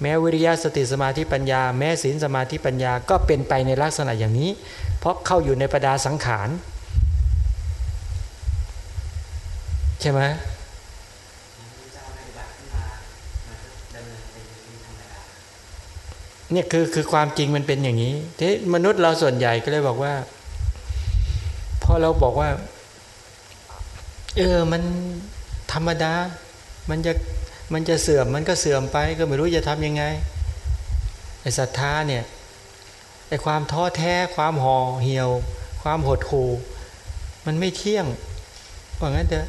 แม้วิริยะสติสมาธิปัญญา แม้ศีลสมาธิปัญญาก็เป็นไปในลักษณะอย่างนี้ เพราะเข้าอยู่ในประดาสังขารใช่ไหมเนี่ยคือคือความจริงมันเป็นอย่างนี้ที่มนุษย์เราส่วนใหญ่ก็เลยบอกว่า พอเราบอกว่า เออมันธรรมดา มันจะมันจะเสื่อมมันก็เสื่อมไป ก็ไม่รู้จะทำยังไงไอ้ศรัทธาเนี่ยไอ้ความท้อแท้ความห่อเหี่ยว ความหดหู่มันไม่เที่ยงว่างั้นเถอะ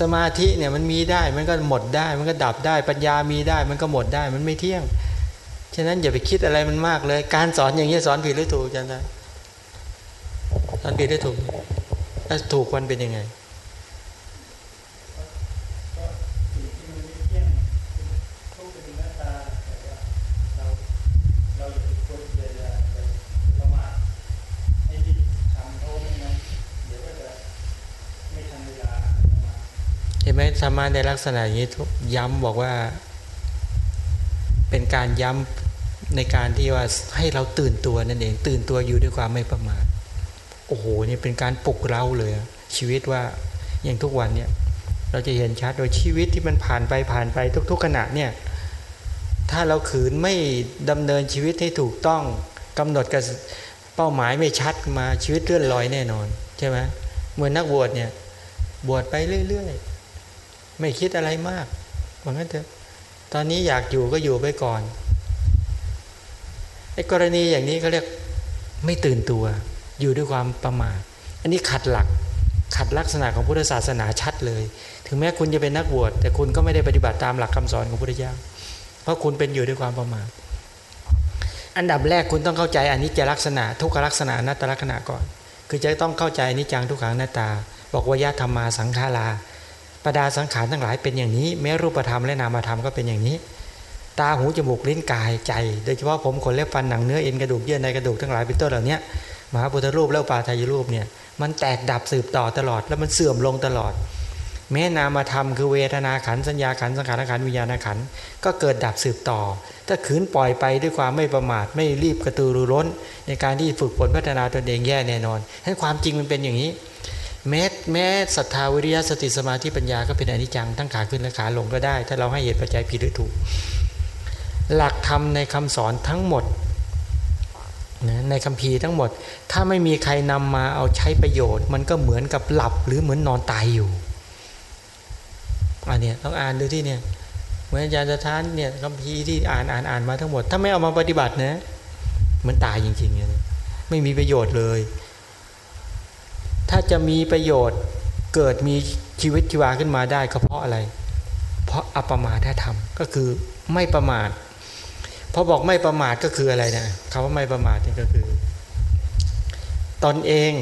สมาธิเนี่ยมันมีได้มันก็หมดได้ มันก็ดับได้ปัญญามีได้ มันก็หมดได้มันไม่เที่ยงฉะนั้นอย่าไปคิดอะไรมันมากเลย การสอนอย่างนี้สอนผิดหรือถูกจันทร์ สอนผิดหรือถูกถ้าถูกมันเป็นยังไงเห็นไหมธรรมะในลักษณะอย่างนี้ย้ำบอกว่า เป็นการย้ำในการที่ว่าให้เราตื่นตัวนั่นเอง ตื่นตัวอยู่ด้วยความไม่ประมาท โอ้โหนี่เป็นการปลุกเราเลยชีวิตว่าอย่างทุกวันเนี่ยเราจะเห็นชัดโดยชีวิตที่มันผ่านไปผ่านไปทุก ๆ ขณะเนี่ยถ้าเราขืนไม่ดำเนินชีวิตให้ถูกต้องกำหนดกับเป้าหมายไม่ชัดมาชีวิตเลื่อนลอยแน่นอนใช่ไหมเหมือนนักบวชเนี่ยบวชไปเรื่อยๆ ไม่คิดอะไรมากว่างั้นเถอะตอนนี้อยากอยู่ก็อยู่ไปก่อนไอ้กรณีอย่างนี้เขาเรียกไม่ตื่นตัว อยู่ด้วยความประมาทอันนี้ขัดหลักขัดลักษณะของพุทธศาสนาชัดเลย ถึงแม้คุณจะเป็นนักบวชแต่คุณก็ไม่ได้ปฏิบัติตามหลักคำสอนของพุทธเจ้าเพราะคุณเป็นอยู่ด้วยความประมาทอันดับแรกคุณต้องเข้าใจอันนี้จะลักษณะ ทุกขลักษณะนัตตลักษณะก่อน คือจะต้องเข้าใจนิจังทุกขังหน้าตา บอกว่ายะธรรมาสังขาราประดาสังขารทั้งหลายเป็นอย่างนี้ แม้รูปธรรมและนามธรรมก็เป็นอย่างนี้ ตาหูจมูกลิ้นกายใจ โดยเฉพาะผมขนเล็บฟันหนังเนื้อเอ็นกระดูกเยื่อในกระดูกทั้งหลายเป็นต้นเหล่านี้ มหาพุทธรูปแล้วปาทายรูปเนี่ยมันแตกดับสืบต่อตลอด แล้วมันเสื่อมลงตลอด แม้นามธรรมคือเวทนาขันสัญญาขันสังขารขันวิญญาณขันก็เกิดดับสืบต่อ ถ้าขืนปล่อยไปด้วยความไม่ประมาทไม่รีบกระตือรือร้น ในการที่ฝึกฝนพัฒนาตนเองแย่แน่นอนให้ความจริงมันเป็นอย่างนี้ แม้แม้ศรัทธาวิริยะสติสมาธิปัญญาก็เป็นอนิจจังทั้งขาขึ้นและขาลงก็ได้ ถ้าเราให้เหตุปัจจัยผิดหรือถูก หลักธรรมในคำสอนทั้งหมด นะในคัมภีร์ทั้งหมด ถ้าไม่มีใครนำมาเอาใช้ประโยชน์ มันก็เหมือนกับหลับหรือเหมือนนอนตายอยู่อันนี้ต้องอ่านดูที่เนี่ยเหมือนอาจารย์สถานเนี่ยคัมภีร์ที่อ่านอ่านอ่านมาทั้งหมด ถ้าไม่เอามาปฏิบัตินะเหมือนตายจริงๆเลยไม่มีประโยชน์เลย ถ้าจะมีประโยชน์เกิดมีชีวิตชีวาขึ้นมาได้ก็เพราะอะไร เพราะอัปมาทธรรมก็คือไม่ประมาท พอบอกไม่ประมาทก็คืออะไรนะคำว่าไม่ประมาทนี่ก็คือ ตนเอง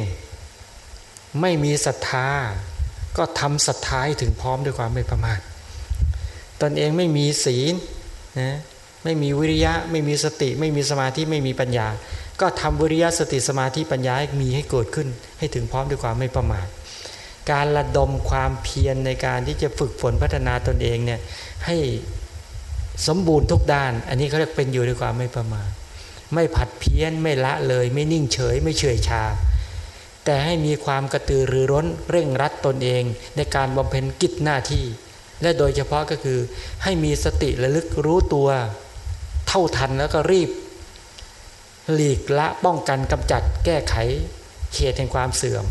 ไม่มีศรัทธา ก็ทำศรัทธาให้ถึงพร้อมด้วยความไม่ประมาทตนเองไม่มีศีลนะไม่มีวิริยะ ไม่มีสติ ไม่มีสมาธิไม่มีปัญญา ก็ทำวิริยะสติสมาธิปัญญาให้มีให้เกิดขึ้น ให้ถึงพร้อมด้วยความไม่ประมาทการระดมความเพียรในการที่จะฝึกฝนพัฒนาตนเองเนี่ยให้ สมบูรณ์ทุกด้าน อันนี้เขาเรียกเป็นอยู่ด้วยความไม่ประมาทไม่ผัดเพี้ยนไม่ละเลย ไม่นิ่งเฉย ไม่เฉยชา แต่ให้มีความกระตือรือร้นเร่งรัดตนเองในการบำเพ็ญกิจหน้าที่ และโดยเฉพาะก็คือให้มีสติระลึกรู้ตัวเท่าทันแล้วก็รีบ หลีกละป้องกันกำจัดแก้ไขเขตแห่งความเสื่อม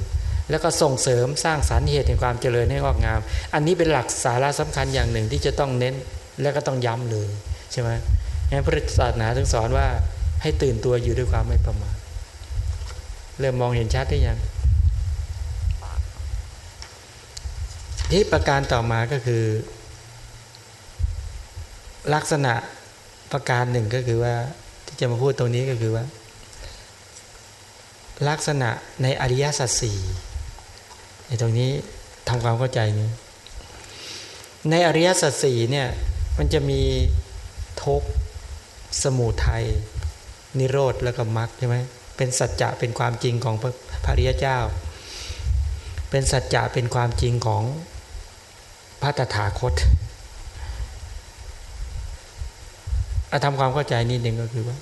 แล้วก็ส่งเสริมสร้างสารรค์เหตุแห่งความเจริญให้งอกงาม อันนี้เป็นหลักสาระสำคัญอย่างหนึ่งที่จะต้องเน้น แล้วก็ต้องย้ำเลยใช่ไหมงั้นพระศาสนาถึงสอนว่าให้ตื่นตัวอยู่ด้วยความไม่ประมาทเริ่มมองเห็นชัดได้ยังที่ประการต่อมาก็คือ ลักษณะประการหนึ่งก็คือว่าที่จะมาพูดตรงนี้ก็คือว่า ลักษณะในอริยสัจสี่ในตรงนี้ทำความเข้าใจนี้ในอริยสัจสี่เนี่ย มันจะมีทุกสมุทัยนิโรธแล้วก็มรรคใช่ไหมเป็นสัจจะเป็นความจริงของพระพริยเจ้า เป็นสัจจะเป็นความจริงของพระตถาคตอาทำความเข้าใจนิดหนึ่งก็คือว่า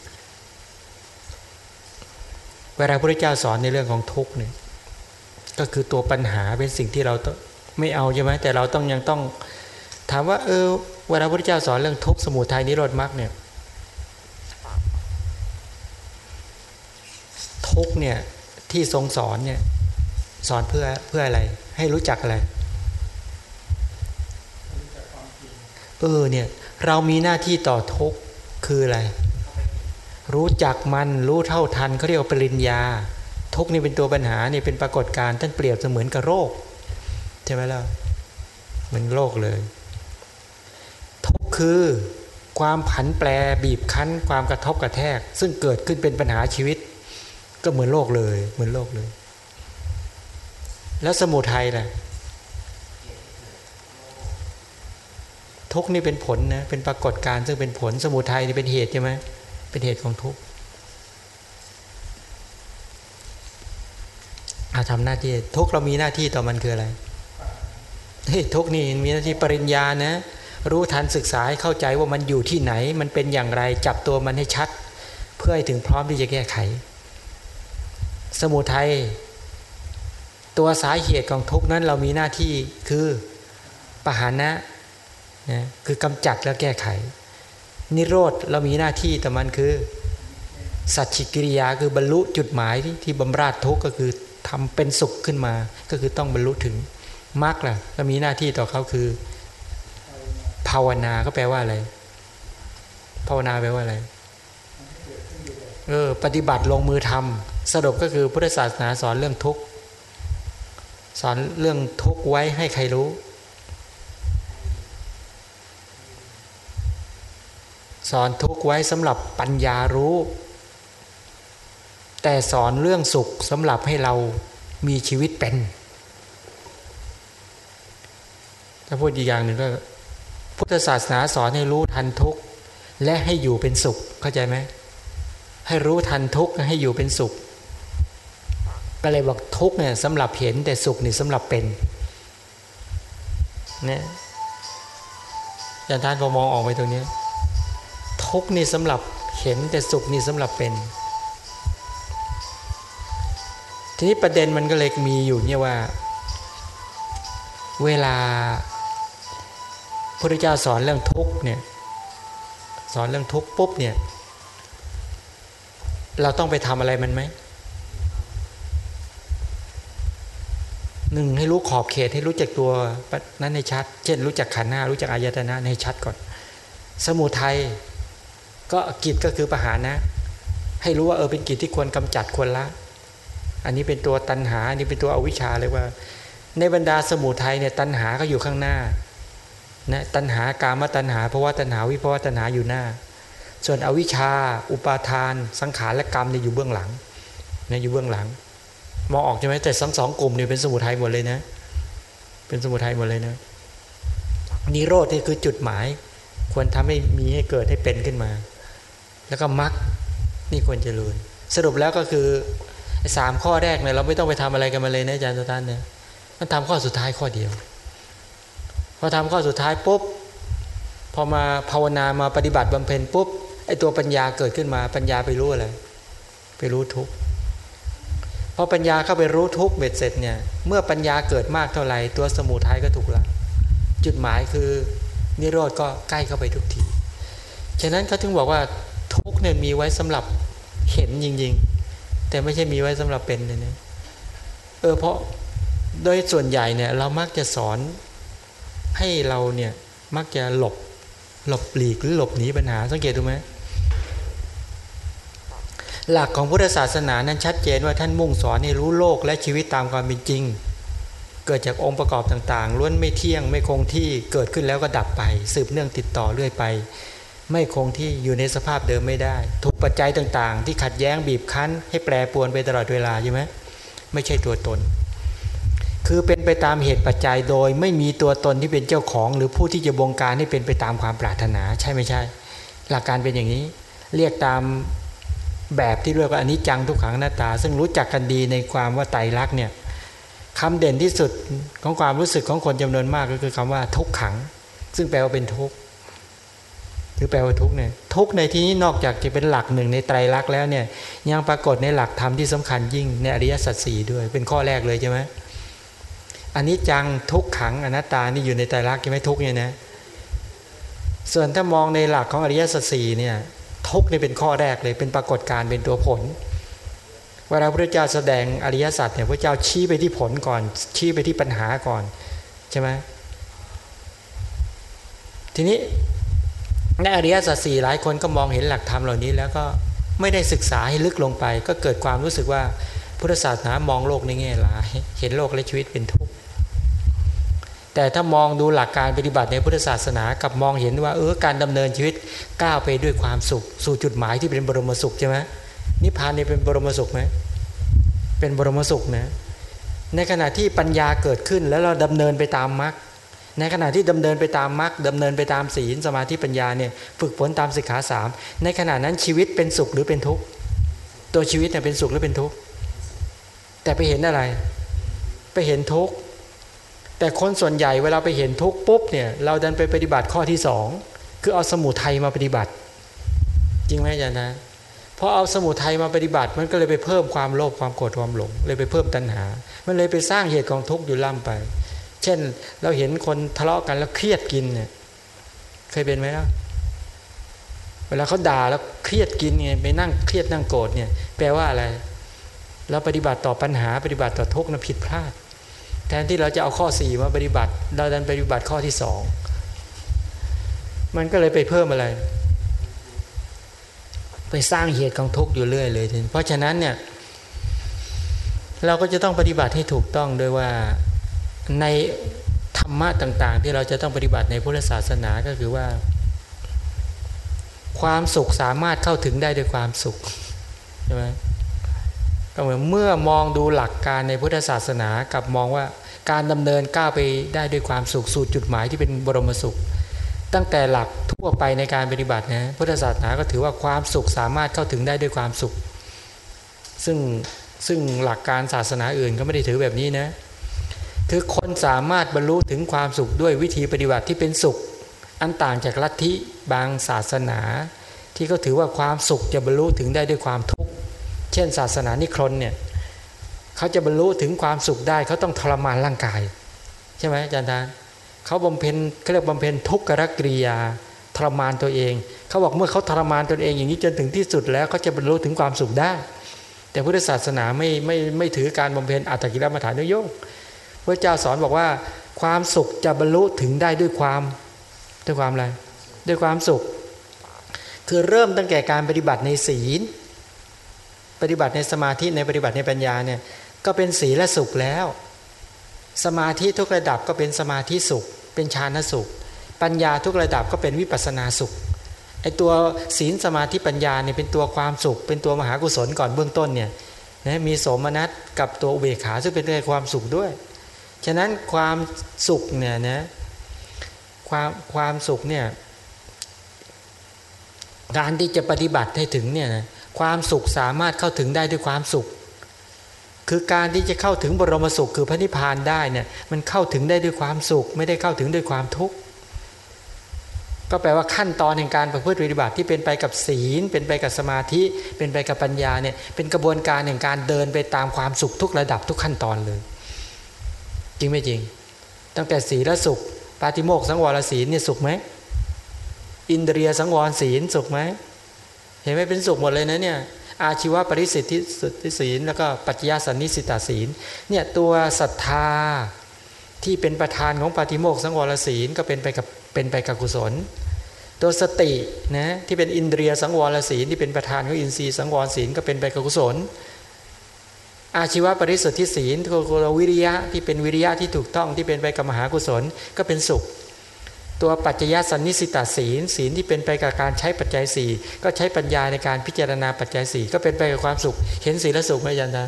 เวลาพระเจ้าสอนในเรื่องของทุกเนี่ยก็คือตัวปัญหาเป็นสิ่งที่เราไม่เอาใช่ไหมแต่เราต้องยังต้อง ถามว่า เออ เวลาพระเจ้าสอนเรื่องทุกสมุทัยนิโรธมรรคเนี่ยทุกเนี่ยที่ทรงสอนเนี่ยสอนเพื่อเพื่ออะไร ให้รู้จักอะไรเออเนี่ยเรามีหน้าที่ต่อทุกข์คืออะไร รู้จักมันรู้เท่าทันเขาเรียกว่าปริญญา ทุกข์นี่เป็นตัวปัญหานี่เป็นปรากฏการณ์ท่านเปรียบเสมือนกับโรคใช่ไหมล่ะเหมือนโรคเลยทุกข์ คือความผันแปรบีบคั้น ความกระทบกระแทก ซึ่งเกิดขึ้นเป็นปัญหาชีวิต ก็เหมือนโลกเลยเหมือนโลกเลย แล้วสมุทัยล่ะทุกนี่เป็นผลนะเป็นปรากฏการณ์ซึ่งเป็นผลสมุทัยนี่เป็นเหตุใช่ไหมเป็นเหตุของทุกข์อาทำหน้าที่ทุกเรามีหน้าที่ต่อมันคืออะไรเฮ้ยทุกนี่มีหน้าที่ปริญญานะ รู้ทันศึกษาให้เข้าใจว่ามันอยู่ที่ไหน มันเป็นอย่างไรจับตัวมันให้ชัด เพื่อให้ถึงพร้อมที่จะแก้ไข สมุทัยตัวสาเหตุของทุกนั้นเรามีหน้าที่คือปหานะนะคือกำจัดแล้วแก้ไข นิโรธเรามีหน้าที่แต่มันคือ สัจฉิกิริยาคือบรรลุจุดหมายที่ทบำราดทุกก็คือทำเป็นสุขขึ้นมา ก็คือต้องบรรลุถึงมรรคล่ะก็มีหน้าที่ต่อเขาคือ ภาวนาก็แปลว่าอะไร ภาวนาแปลว่าอะไรเออปฏิบัติลงมือทำสรุปก็คือพุทธศาสนาสอนเรื่องทุกข์สอนเรื่องทุกข์ไว้ให้ใครรู้ สอนทุกข์ไว้สำหรับปัญญารู้ แต่สอนเรื่องสุขสำหรับให้เรามีชีวิตเป็นถ้าพูดอีกอย่างหนึ่งก็ พุทธศาสนาสอนให้รู้ทันทุกข์และให้อยู่เป็นสุขเข้าใจไหมให้รู้ทันทุกข์ให้อยู่เป็นสุข ก็เลยบอกทุกข์เนี่ยสำหรับเห็นแต่สุขนี่สำหรับเป็นเนี่ยอาจารย์ท่านพอมองออกไปตรงนี้ ทุกข์นี่สำหรับเห็นแต่สุขนี่สำหรับเป็น ทีนี้ประเด็นมันก็เลยมีอยู่เนี่ยว่า เวลา พระเจ้าสอนเรื่องทุกข์เนี่ยสอนเรื่องทุกข์ปุ๊บเนี่ยเราต้องไปทำอะไรมันไหมหนึ่งให้รู้ขอบเขตให้รู้จักตัวนั้นให้ชัด เช่น รู้จักขันธ์หน้ารู้จักอายตนะให้ชัดก่อน สมุทัยก็กิจก็คือปหานะ ให้รู้ว่าเออเป็นกิจที่ควรกำจัดควรละ อันนี้เป็นตัวตัณหาอันนี้เป็นตัวอวิชชาเลยว่า ในบรรดาสมุทัยเนี่ยตัณหาก็อยู่ข้างหน้า นะตัณหากามตัณหาเพราะว่าตัณหาวิภาวะตัณหาอยู่หน้า ส่วนอวิชชา อุปาทาน สังขารและกรรมเนี่ยอยู่เบื้องหลังนะอยู่เบื้องหลัง มองออกใช่ไหมแต่ทั้งสองกลุ่มเนี่ยเป็นสมุทัยหมดเลยนะ เป็นสมุทัยหมดเลยนะนิโรธนี่คือจุดหมาย ควรทำให้มีให้เกิดให้เป็นขึ้นมา แล้วก็มรรคนี่ควรเจริญสรุปแล้วก็คือสามข้อแรกเนี่ยเราไม่ต้องไปทำอะไรกันมาเลยนะอาจารย์สุตานเนี่ยมันทำข้อสุดท้ายข้อเดียว พอทำข้อสุดท้ายปุ๊บพอมาภาวนามาปฏิบัติบำเพ็ญปุ๊บไอตัวปัญญาเกิดขึ้นมาปัญญาไปรู้อะไรไปรู้ทุกพอปัญญาเข้าไปรู้ทุกเบ็ดเสร็จเนี่ยเมื่อปัญญาเกิดมากเท่าไหร่ตัวสมุทัยก็ถูกละจุดหมายคือนิโรธก็ใกล้เข้าไปทุกทีฉะนั้นเขาถึงบอกว่าทุกเนี่ยมีไว้สำหรับเห็นจริงๆ แต่ไม่ใช่มีไว้สำหรับเป็นเนี่ยเออเพราะโดยส่วนใหญ่เนี่ยเรามักจะสอน ให้เราเนี่ยมักจะหลบหลบหลีกหรือหลบหนีปัญหาสังเกตดูไหมหลักของพุทธศาสนานั้นชัดเจนว่าท่านมุ่งสอนให้รู้โลกและชีวิตตามความเป็นจริง เกิดจากองค์ประกอบต่างๆล้วนไม่เที่ยงไม่คงที่เกิดขึ้นแล้วก็ดับไป สืบเนื่องติดต่อเรื่อยไป ไม่คงที่อยู่ในสภาพเดิมไม่ได้ ถูกปัจจัยต่างๆ ที่ขัดแย้งบีบคั้น ให้แปรปรวนไปตลอดเวลาใช่ไหมไม่ใช่ตัวตน คือเป็นไปตามเหตุปัจจัยโดย ไม่มีตัวตนที่เป็นเจ้าของ หรือผู้ที่จะบงการให้เป็นไปตามความปรารถนา ใช่ไม่ใช่ หลักการเป็นอย่างนี้ เรียกตามแบบที่เรียกว่าอนิจจังทุกขังหน้าตา ซึ่งรู้จักกันดีในความว่าไตรลักษณ์เนี่ยคำเด่นที่สุดของความรู้สึกของคนจำนวนมากก็คือคำว่าทุกขัง ซึ่งแปลว่าเป็นทุกหรือแปลว่าทุกเนี่ยทุกในที่นี้นอกจากจะเป็นหลักหนึ่งในไตรลักษณ์แล้วเนี่ยยังปรากฏในหลักธรรมที่สำคัญยิ่งในอริยสัจสี่ด้วย เป็นข้อแรกเลยใช่ไหม อันนี้จังทุกขังอนัตตานี่อยู่ในไตรลักษณ์ใช่ไหมทุกเนี่ยนะส่วนถ้ามองในหลักของอริยสัจสี่เนี่ยทุกนี่เป็นข้อแรกเลยเป็นปรากฏการเป็นตัวผลเวลาพระเจ้าแสดงอริยสัจเนี่ยพระเจ้าชี้ไปที่ผลก่อน ชี้ไปที่ปัญหาก่อนใช่ไหมทีนี้ในอริยสัจสี่หลายคนก็มองเห็นหลักธรรมเหล่านี้แล้วก็ไม่ได้ศึกษาให้ลึกลงไป ก็เกิดความรู้สึกว่าพุทธศาสนามองโลกในแง่ร้าย เห็นโลกและชีวิตเป็นทุกข์ แต่ถ้ามองดูหลักการปฏิบัติในพุทธศาสนากับมองเห็นว่าเออการดำเนินชีวิตก้าวไปด้วยความสุข สู่จุดหมายที่เป็นบรมสุขใช่ไหมนิพพานนี่เป็นบรมสุขไหมเป็นบรมสุขนะในขณะที่ปัญญาเกิดขึ้นแล้วเราดำเนินไปตามมรรคในขณะที่ดำเนินไปตามมรรคดำเนินไปตามศีลสมาธิปัญญาเนี่ยฝึกฝนตามสิกขาสามในขณะนั้นชีวิตเป็นสุขหรือเป็นทุกข์ตัวชีวิตเนี่ยเป็นสุขหรือเป็นทุกข์แต่ไปเห็นอะไร ไปเห็นทุกข์ แต่คนส่วนใหญ่เวลาไปเห็นทุกปุ๊บเนี่ยเราดันไปปฏิบัติข้อที่สองคือเอาสมุทัยมาปฏิบัติ จริงไหมอาจารย์นะพอเอาสมุทัยมาปฏิบัติมันก็เลยไปเพิ่มความโลภความโกรธความหลงเลยไปเพิ่มตัณหา มันเลยไปสร้างเหตุของทุกข์อยู่ล่ำไป เช่นเราเห็นคนทะเลาะกันแล้วเครียดกินเนี่ยเคยเป็นไหมล่ะเวลาเขาด่าแล้วเครียดกินไงไปนั่งเครียดนั่งโกรธเนี่ยแปลว่าอะไรเราปฏิบัติต่อปัญหาปฏิบัติต่อทุกข์นะผิดพลาด แทนที่เราจะเอาข้อสี่มาปฏิบัติ เราดันปฏิบัติข้อที่สองมันก็เลยไปเพิ่มอะไร ไปสร้างเหตุของทุกข์อยู่เรื่อยเลยเพราะฉะนั้นเนี่ยเราก็จะต้องปฏิบัติให้ถูกต้องโดยว่าในธรรมะต่าง ๆ ที่เราจะต้องปฏิบัติในพุทธศาสนาก็คือว่า ความสุขสามารถเข้าถึงได้ด้วยความสุขใช่ไหมก็เหมือนเมื่อมองดูหลักการในพุทธศาสนากับมองว่า การดำเนินก้าวไปได้ด้วยความสุขสู่จุดหมายที่เป็นบรมสุข ตั้งแต่หลักทั่วไปในการปฏิบัตินะพุทธศาสนาก็ถือว่าความสุขสามารถเข้าถึงได้ด้วยความสุข ซึ่งซึ่งหลักการศาสนาอื่นก็ไม่ได้ถือแบบนี้นะคือคนสามารถบรรลุถึงความสุขด้วยวิธีปฏิบัติที่เป็นสุข อันต่างจากลัทธิบางศาสนา ที่เขาถือว่าความสุขจะบรรลุถึงได้ด้วยความทุกข์เช่น ศาสนานิครนเนี่ย เขาจะบรรลุถึงความสุขได้ เขาต้องทรมานร่างกาย ใช่ไหมอาจารย์ทานเขาบำเพ็ญเขาเรียกบำเพ็ญทุกขกริยาทรมานตัวเอง เขาบอกเมื่อเขาทรมานตนเองอย่างนี้จนถึงที่สุดแล้วเขาจะบรรลุถึงความสุขได้ แต่พุทธศาสนาไม่ไม่ไม่ถือการบำเพ็ญอัตตกิรมฐานโยกพระเจ้าสอนบอกว่า ความสุขจะบรรลุถึงได้ด้วยความด้วยความอะไรด้วยความสุข คือเริ่มตั้งแต่การปฏิบัติในศีล ปฏิบัติในสมาธิในปฏิบัติในปัญญาเนี่ย ก็เป็นศีลและสุขแล้ว สมาธิทุกระดับก็เป็นสมาธิสุข เป็นฌานสุข ปัญญาทุกระดับก็เป็นวิปัสนาสุขไอตัวศีลสมาธิปัญญาเนี่ยเป็นตัวความสุข เป็นตัวมหากุศลก่อนเบื้องต้นเนี่ยนะมีโสมนัสกับตัวอุเบกขาซึ่งเป็นตัวความสุขด้วย ฉะนั้นความสุขเนี่ยนะความความสุขเนี่ยการที่จะปฏิบัติให้ถึงเนี่ยนะความสุขสามารถเข้าถึงได้ด้วยความสุข คือการที่จะเข้าถึงบรมสุขคือพระนิพพานได้เนี่ยมันเข้าถึงได้ด้วยความสุข ไม่ได้เข้าถึงด้วยความทุกข์ก็แปลว่าขั้นตอนแห่งการประพฤติปฏิบัติที่เป็นไปกับศีล เป็นไปกับสมาธิ เป็นไปกับปัญญาเนี่ยเป็นกระบวนการแห่งการเดินไปตามความสุขทุกระดับทุกขั้นตอนเลย จริงไม่จริง ตั้งแต่ศีลสุขปาติโมกสังวรศีลเนี่ยสุขไหมอินเดียสังวรศีลสุขไหมเห็นไหมเป็นสุขหมดเลยนะเนี่ย อาชีวปริสิทธิสุทธิศีล แล้วก็ปัจจยสันนิสิตาศีลเนี่ยตัวศรัทธาที่เป็นประธานของปาติโมกสังวรศีลก็เป็นไปกับเป็นไปกับกุศล ตัวสตินะที่เป็นอินเดียสังวรศีลที่เป็นประธานของอินทรีย์สังวรศีลก็เป็นไปกับกุศล อาชีวปริสุทธิศีลโกวิริยะที่เป็นวิริยะที่ถูกต้องที่เป็นไปกับมหากุศลก็เป็นสุข ตัวปัจจยสันนิสิตาศีลศีลที่เป็นไปกับการใช้ปัจจัยสี่ก็ใช้ปัญญาในการพิจารณาปัจจัยสี่ก็เป็นไปกับความสุข เห็นศีลสุขไหมยันดา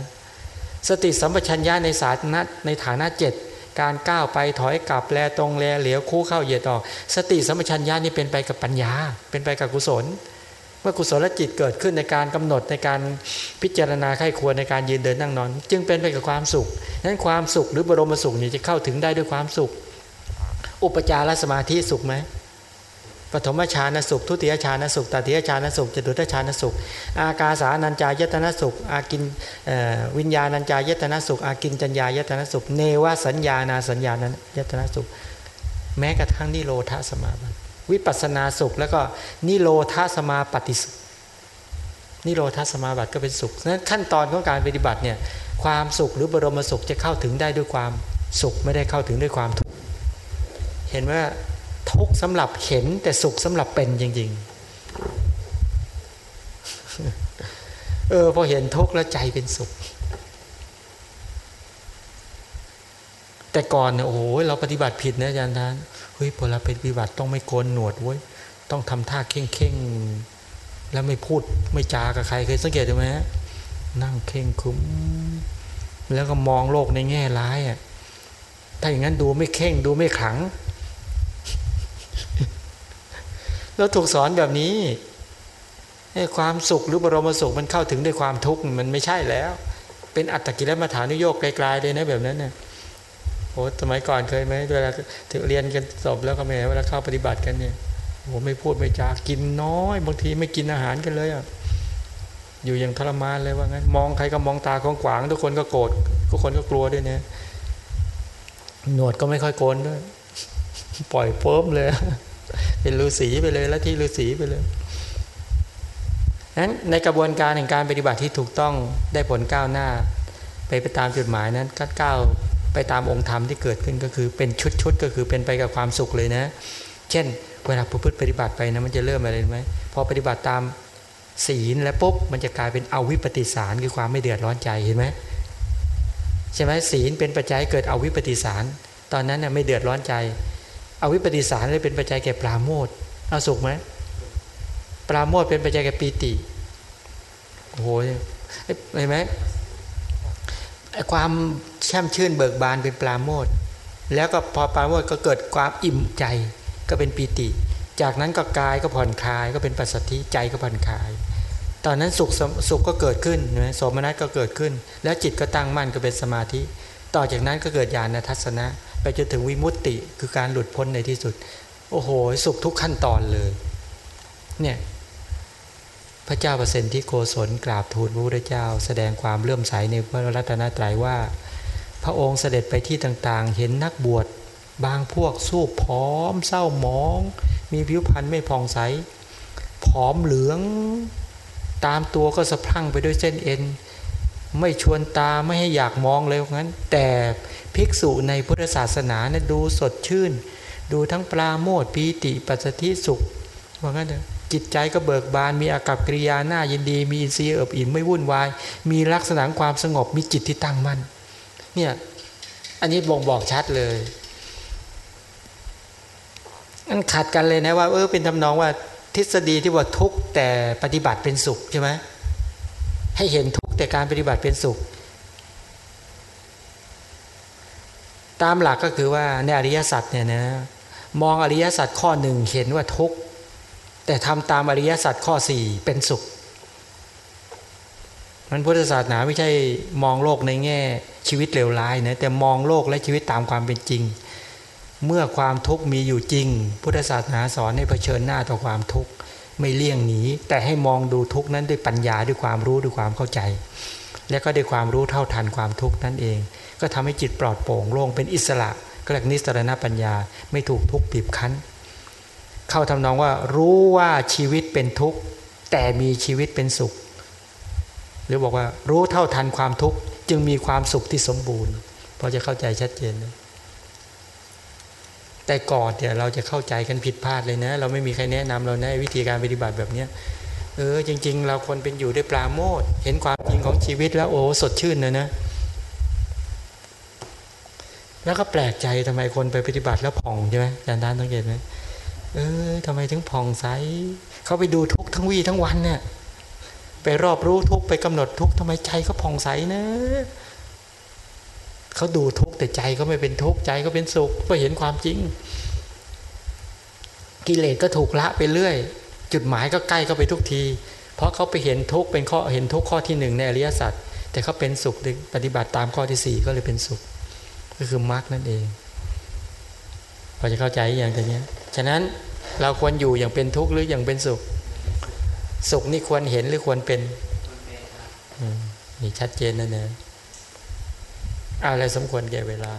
สติสัมปชัญญะในสาธนะในฐานะเจ็ดการก้าวไปถอยกลับแลตรงแลเหลียวคู่เข้าเหยียดออก สติสัมปชัญญะนี่เป็นไปกับปัญญา เป็นไปกับกุศล เมื่อกุศลจิตเกิดขึ้นในการกำหนดในการพิจารณาไข้ควรในการยืนเดินนั่งนอน จึงเป็นไปกับความสุขนั้นความสุขหรือบรมสุขนี่จะเข้าถึงได้ด้วยความสุข อุปจารสมาธิสุขไหมปฐมฌานสุขทุติยฌานสุขตติยฌานสุขจตุตฌานสุข อากาสานัญจายตนะสุข อากินวิญญาณัญจายตนะสุข อากินจัญญายตนะสุข เนวสัญญานาสัญญาณยตนะสุข แม้กระทั่งนิโรธาสมาบัติวิปัสนาสุขแล้วก็นิโรธาสมาปฏิสุขนิโรธาสมาบัติก็เป็นสุขนั้นขั้นตอนของการปฏิบัติเนี่ยความสุขหรือบรมสุขจะเข้าถึงได้ด้วยความสุขไม่ได้เข้าถึงด้วยความทุกข์ เห็นว่าทุกสำหรับเห็นแต่สุขสำหรับเป็นจริง ๆ เออพอเห็นทุกข์แล้วใจเป็นสุข แต่ก่อนเนี่ยโอ้โหเราปฏิบัติผิดนะอาจารย์ท่านเฮ้ยพอเราปฏิบัติต้องไม่โกนหนวดเว้ยต้องทำท่าเข่งเข่งๆแล้วไม่พูดไม่จากับใครเคยสังเกตดูไหมฮะนั่งเข่งคุ้มแล้วก็มองโลกในแง่ร้ายอะถ้าอย่างนั้นดูไม่เข่งดูไม่ขัง เราถูกสอนแบบนี้ให้ความสุขหรือบรมสุขมันเข้าถึงด้วยความทุกข์มันไม่ใช่แล้ว เป็นอัตตกิลมัฐานุโยกไกลๆเลยนะแบบนั้นเนี่ยโอ้สมัยก่อนเคยไหมเวลาถึงเรียนกันจบแล้วก็แม่เวลาเข้าปฏิบัติกันเนี่ยโอ้ไม่พูดไม่จากินน้อย บางทีไม่กินอาหารกันเลยอะอยู่อย่างทรมานเลยว่างั้น มองใครก็มองตาของขวาง ทุกคนก็โกรธทุกคนก็กลัวด้วยเนี่ยหนวดก็ไม่ค่อยโกนด้วย ปล่อยเฟิมเลย เป็นฤาษีไปเลยแล้วที่ฤาษีไปเลยนั้นในกระบวนการแห่งการปฏิบัติที่ถูกต้องได้ผลก้าวหน้า ไปไปตามจุดหมายนั้นก็ก้าวไปตามองค์ธรรมที่เกิดขึ้นก็คือเป็นชุดๆก็คือเป็นไปกับความสุขเลยนะ เช่นเวลาประพฤติปฏิบัติไปนะมันจะเริ่มอะไรไหมพอปฏิบัติตามศีลแล้วปุ๊บมันจะกลายเป็นอวิปปิสารคือความไม่เดือดร้อนใจเห็นไหมใช่ไหมศีลเป็นปัจจัยเกิดอวิปปิสาร ตอนนั้นน่ะไม่เดือดร้อนใจ อวิปปิสารเลยเป็นปัจจัยแก่ปราโมทเอาสุขไหมปราโมทเป็นปัจจัยแก่ปีติโอ้โหเห็นไหมไอ้ความแช่มชื่นเบิกบานเป็นปราโมทแล้วก็พอปราโมทก็เกิดความอิ่มใจก็เป็นปีติ จากนั้นก็กายก็ผ่อนคลายก็เป็นปัสสัทธิใจก็ผ่อนคลาย ตอนนั้นสุขสุขก็เกิดขึ้นนะโสมนัสก็เกิดขึ้น แล้วจิตก็ตั้งมั่นก็เป็นสมาธิ ต่อจากนั้นก็เกิดญาณทัศนะ ไปจนถึงวิมุตติคือการหลุดพ้นในที่สุด โอ้โห สุขทุกขั้นตอนเลย เนี่ยพระเจ้าประสิทธิโกศลกราบทูลพระพุทธเจ้า แสดงความเลื่อมใสในพระรัตนตรัยว่า พระองค์เสด็จไปที่ต่างๆ เห็นนักบวชบางพวกสู้ผอม เศร้าหมอง มีผิวพรรณไม่ผ่องใสผอมเหลือง ตามตัวก็สะพรั่งไปด้วยเส้นเอ็น ไม่ชวนตาไม่ให้อยากมองเลยงั้น แต่ภิกษุในพุทธศาสนาเนะ่ะดูสดชื่น ดูทั้งปราโมทย์ปีติปัสสธิสุขว่างั้นเถอะจิตใจก็เบิกบานมีอากับกิริยาหน้ายินดี มีอินทรีย์เอิบอิ่มไม่วุ่นวาย มีลักษณะของความสงบมีจิตที่ตั้งมั่นเนี่ยอันนี้บ่งบอกชัดเลยมันขัดกันเลยนะว่าเออเป็นทำนองว่าทฤษฎีที่ว่าทุกข์แต่ปฏิบัติเป็นสุขใช่ไหม ให้เห็นทุกข์แต่การปฏิบัติเป็นสุข ตามหลักก็คือว่าในอริยสัจเนี่ยนะมองอริยสัจข้อหนึ่งเห็นว่าทุกข์แต่ทำตามอริยสัจข้อสี่เป็นสุขมันพุทธศาสนาไม่ใช่มองโลกในแง่ชีวิตเลวร้ายนะแต่มองโลกและชีวิตตามความเป็นจริง เมื่อความทุกข์มีอยู่จริง พุทธศาสนาสอนให้เผชิญหน้าต่อความทุกข์ ไม่เลี่ยงหนีแต่ให้มองดูทุกนั้นด้วยปัญญาด้วยความรู้ด้วยความเข้าใจ และก็ด้วยความรู้เท่าทันความทุกนั่นเอง ก็ทำให้จิตปลอดโปร่งโล่งเป็นอิสระก็เรียกนิสรณปัญญาไม่ถูกทุกข์บีบคั้น เข้าทำนองว่ารู้ว่าชีวิตเป็นทุกข์แต่มีชีวิตเป็นสุข หรือบอกว่ารู้เท่าทันความทุกข์จึงมีความสุขที่สมบูรณ์พอจะเข้าใจชัดเจนนะ แต่ก่อนเนี่ยเราจะเข้าใจกันผิดพลาดเลยนะ เราไม่มีใครแนะนำเราในวิธีการปฏิบัติแบบเนี้ยเออจริง ๆ เราคนเป็นอยู่ด้วยปราโมทเห็นความจริงของชีวิตแล้วโอ้สดชื่นนะนะ แล้วก็แปลกใจทำไมคนไปปฏิบัติแล้วผ่องใช่ไหมอาจารย์ด้านต้งเห็นไหมเออทำไมถึงผ่องใสเขาไปดูทุกทั้งวีทั้งวันเนี่ยไปรอบรู้ทุกไปกำหนดทุกทำไมใจเขาผ่องใสนะ เขาดูทุกข์แต่ใจก็ไม่เป็นทุกข์ใจก็เป็นสุขก็เห็นความจริง กิเลสก็ถูกละไปเรื่อย จุดหมายก็ใกล้เข้าไปทุกที เพราะเขาไปเห็นทุกข์เป็นข้อเห็นทุกข้อที่หนึ่งในอริยสัจแต่เขาเป็นสุขปฏิบัติตามข้อที่สี่ก็เลยเป็นสุข ก็คือมรรคนั่นเองพอจะเข้าใจอย่างตัวนี้ฉะนั้นเราควรอยู่อย่างเป็นทุกข์หรืออย่างเป็นสุข สุขนี่ควรเห็นหรือควรเป็นนี่ชัดเจนนะเนี่ย อะไรสมควรแก่เวลา